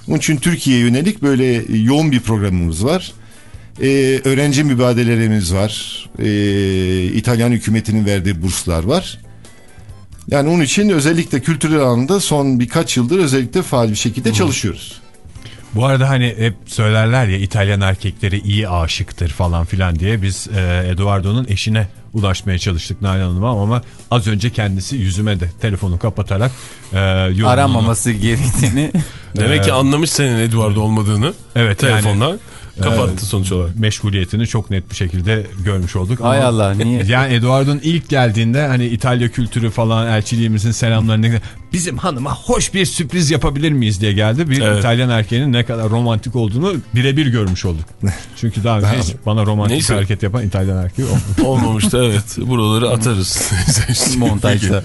Onun için Türkiye'ye yönelik böyle yoğun bir programımız var. Ee, öğrenci mübadelelerimiz var. Ee, İtalyan hükümetinin verdiği burslar var. Yani onun için özellikle kültürel alanda son birkaç yıldır özellikle faal bir şekilde çalışıyoruz. Bu arada hani hep söylerler ya İtalyan erkekleri iyi aşıktır falan filan diye biz e, Eduardo'nun eşine ulaşmaya çalıştık Nalan Hanım'a ama az önce kendisi yüzüme de telefonu kapatarak e, yorumunu- Aramaması gerektiğini. *laughs* Demek ki anlamış senin Eduardo olmadığını. Evet, Telefonla kapattı Evet. sonuç olarak. meşguliyetini çok net bir şekilde görmüş olduk. Hay Ama- Allah niye? *laughs* Yani Eduardo'nun ilk geldiğinde hani İtalya kültürü falan elçiliğimizin selamlarını bizim hanıma hoş bir sürpriz yapabilir miyiz diye geldi. Bir Evet. İtalyan erkeğinin ne kadar romantik olduğunu birebir görmüş olduk. Çünkü daha önce hiç bana romantik Neyse. hareket yapan İtalyan erkeği olmadı. *laughs* Olmamıştı evet. Buraları atarız. *laughs* Montajda.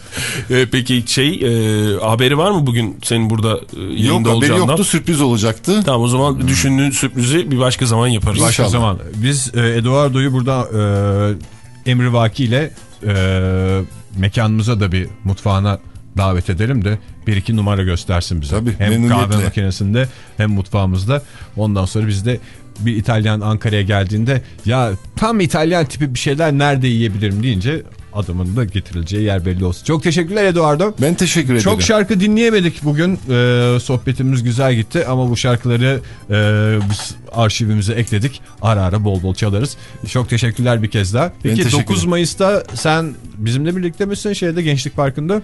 Peki, E, peki şey e, haberi var mı bugün senin burada e, yayında Yok haberi olacağından? yoktu sürpriz olacaktı. Tamam o zaman düşündüğün sürprizi bir başka zaman yaparız. Başka İnşallah. zaman. Biz e, Eduardo'yu burada e, Emri Vaki ile e, mekanımıza da bir mutfağına davet edelim de bir iki numara göstersin bize. Tabii, hem kahve makinesinde hem mutfağımızda. Ondan sonra biz de bir İtalyan Ankara'ya geldiğinde ya tam İtalyan tipi bir şeyler nerede yiyebilirim deyince adımın da getirileceği yer belli olsun. Çok teşekkürler Eduardo. Ben teşekkür ederim. Çok şarkı dinleyemedik bugün. Ee, sohbetimiz güzel gitti ama bu şarkıları e, biz arşivimize ekledik. Ara ara bol bol çalarız. Çok teşekkürler bir kez daha. Peki teşekkür 9 ederim. Mayıs'ta sen bizimle birlikte misin şeyde Gençlik Parkı'nda?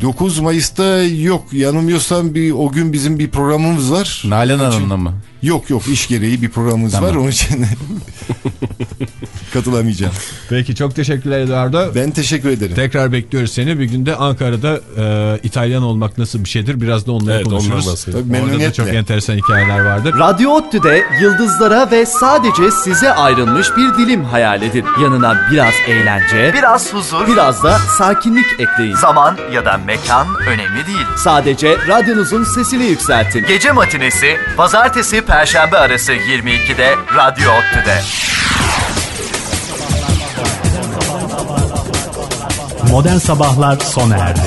9 Mayıs'ta yok yanılmıyorsam bir o gün bizim bir programımız var. Nalan Hanım'la mı? Yok yok iş gereği bir programımız Tamam. var onun için *laughs* katılamayacağım. Peki çok teşekkürler Eduardo. Ben teşekkür ederim. Tekrar bekliyoruz seni. Bir günde Ankara'da e, İtalyan olmak nasıl bir şeydir? Biraz da onları Evet, konuşuruz. Tabii, Orada da çok enteresan hikayeler vardır. Radyo ODTÜ'de yıldızlara ve sadece size ayrılmış bir dilim hayal edin. Yanına biraz eğlence, biraz huzur, biraz da sakinlik ekleyin. Zaman ya da mekan önemli değil. Sadece radyonuzun sesini yükseltin. Gece matinesi pazartesi perşembe arası 22'de Radyo ODTÜ'de. Modern Sabahlar sona erdi.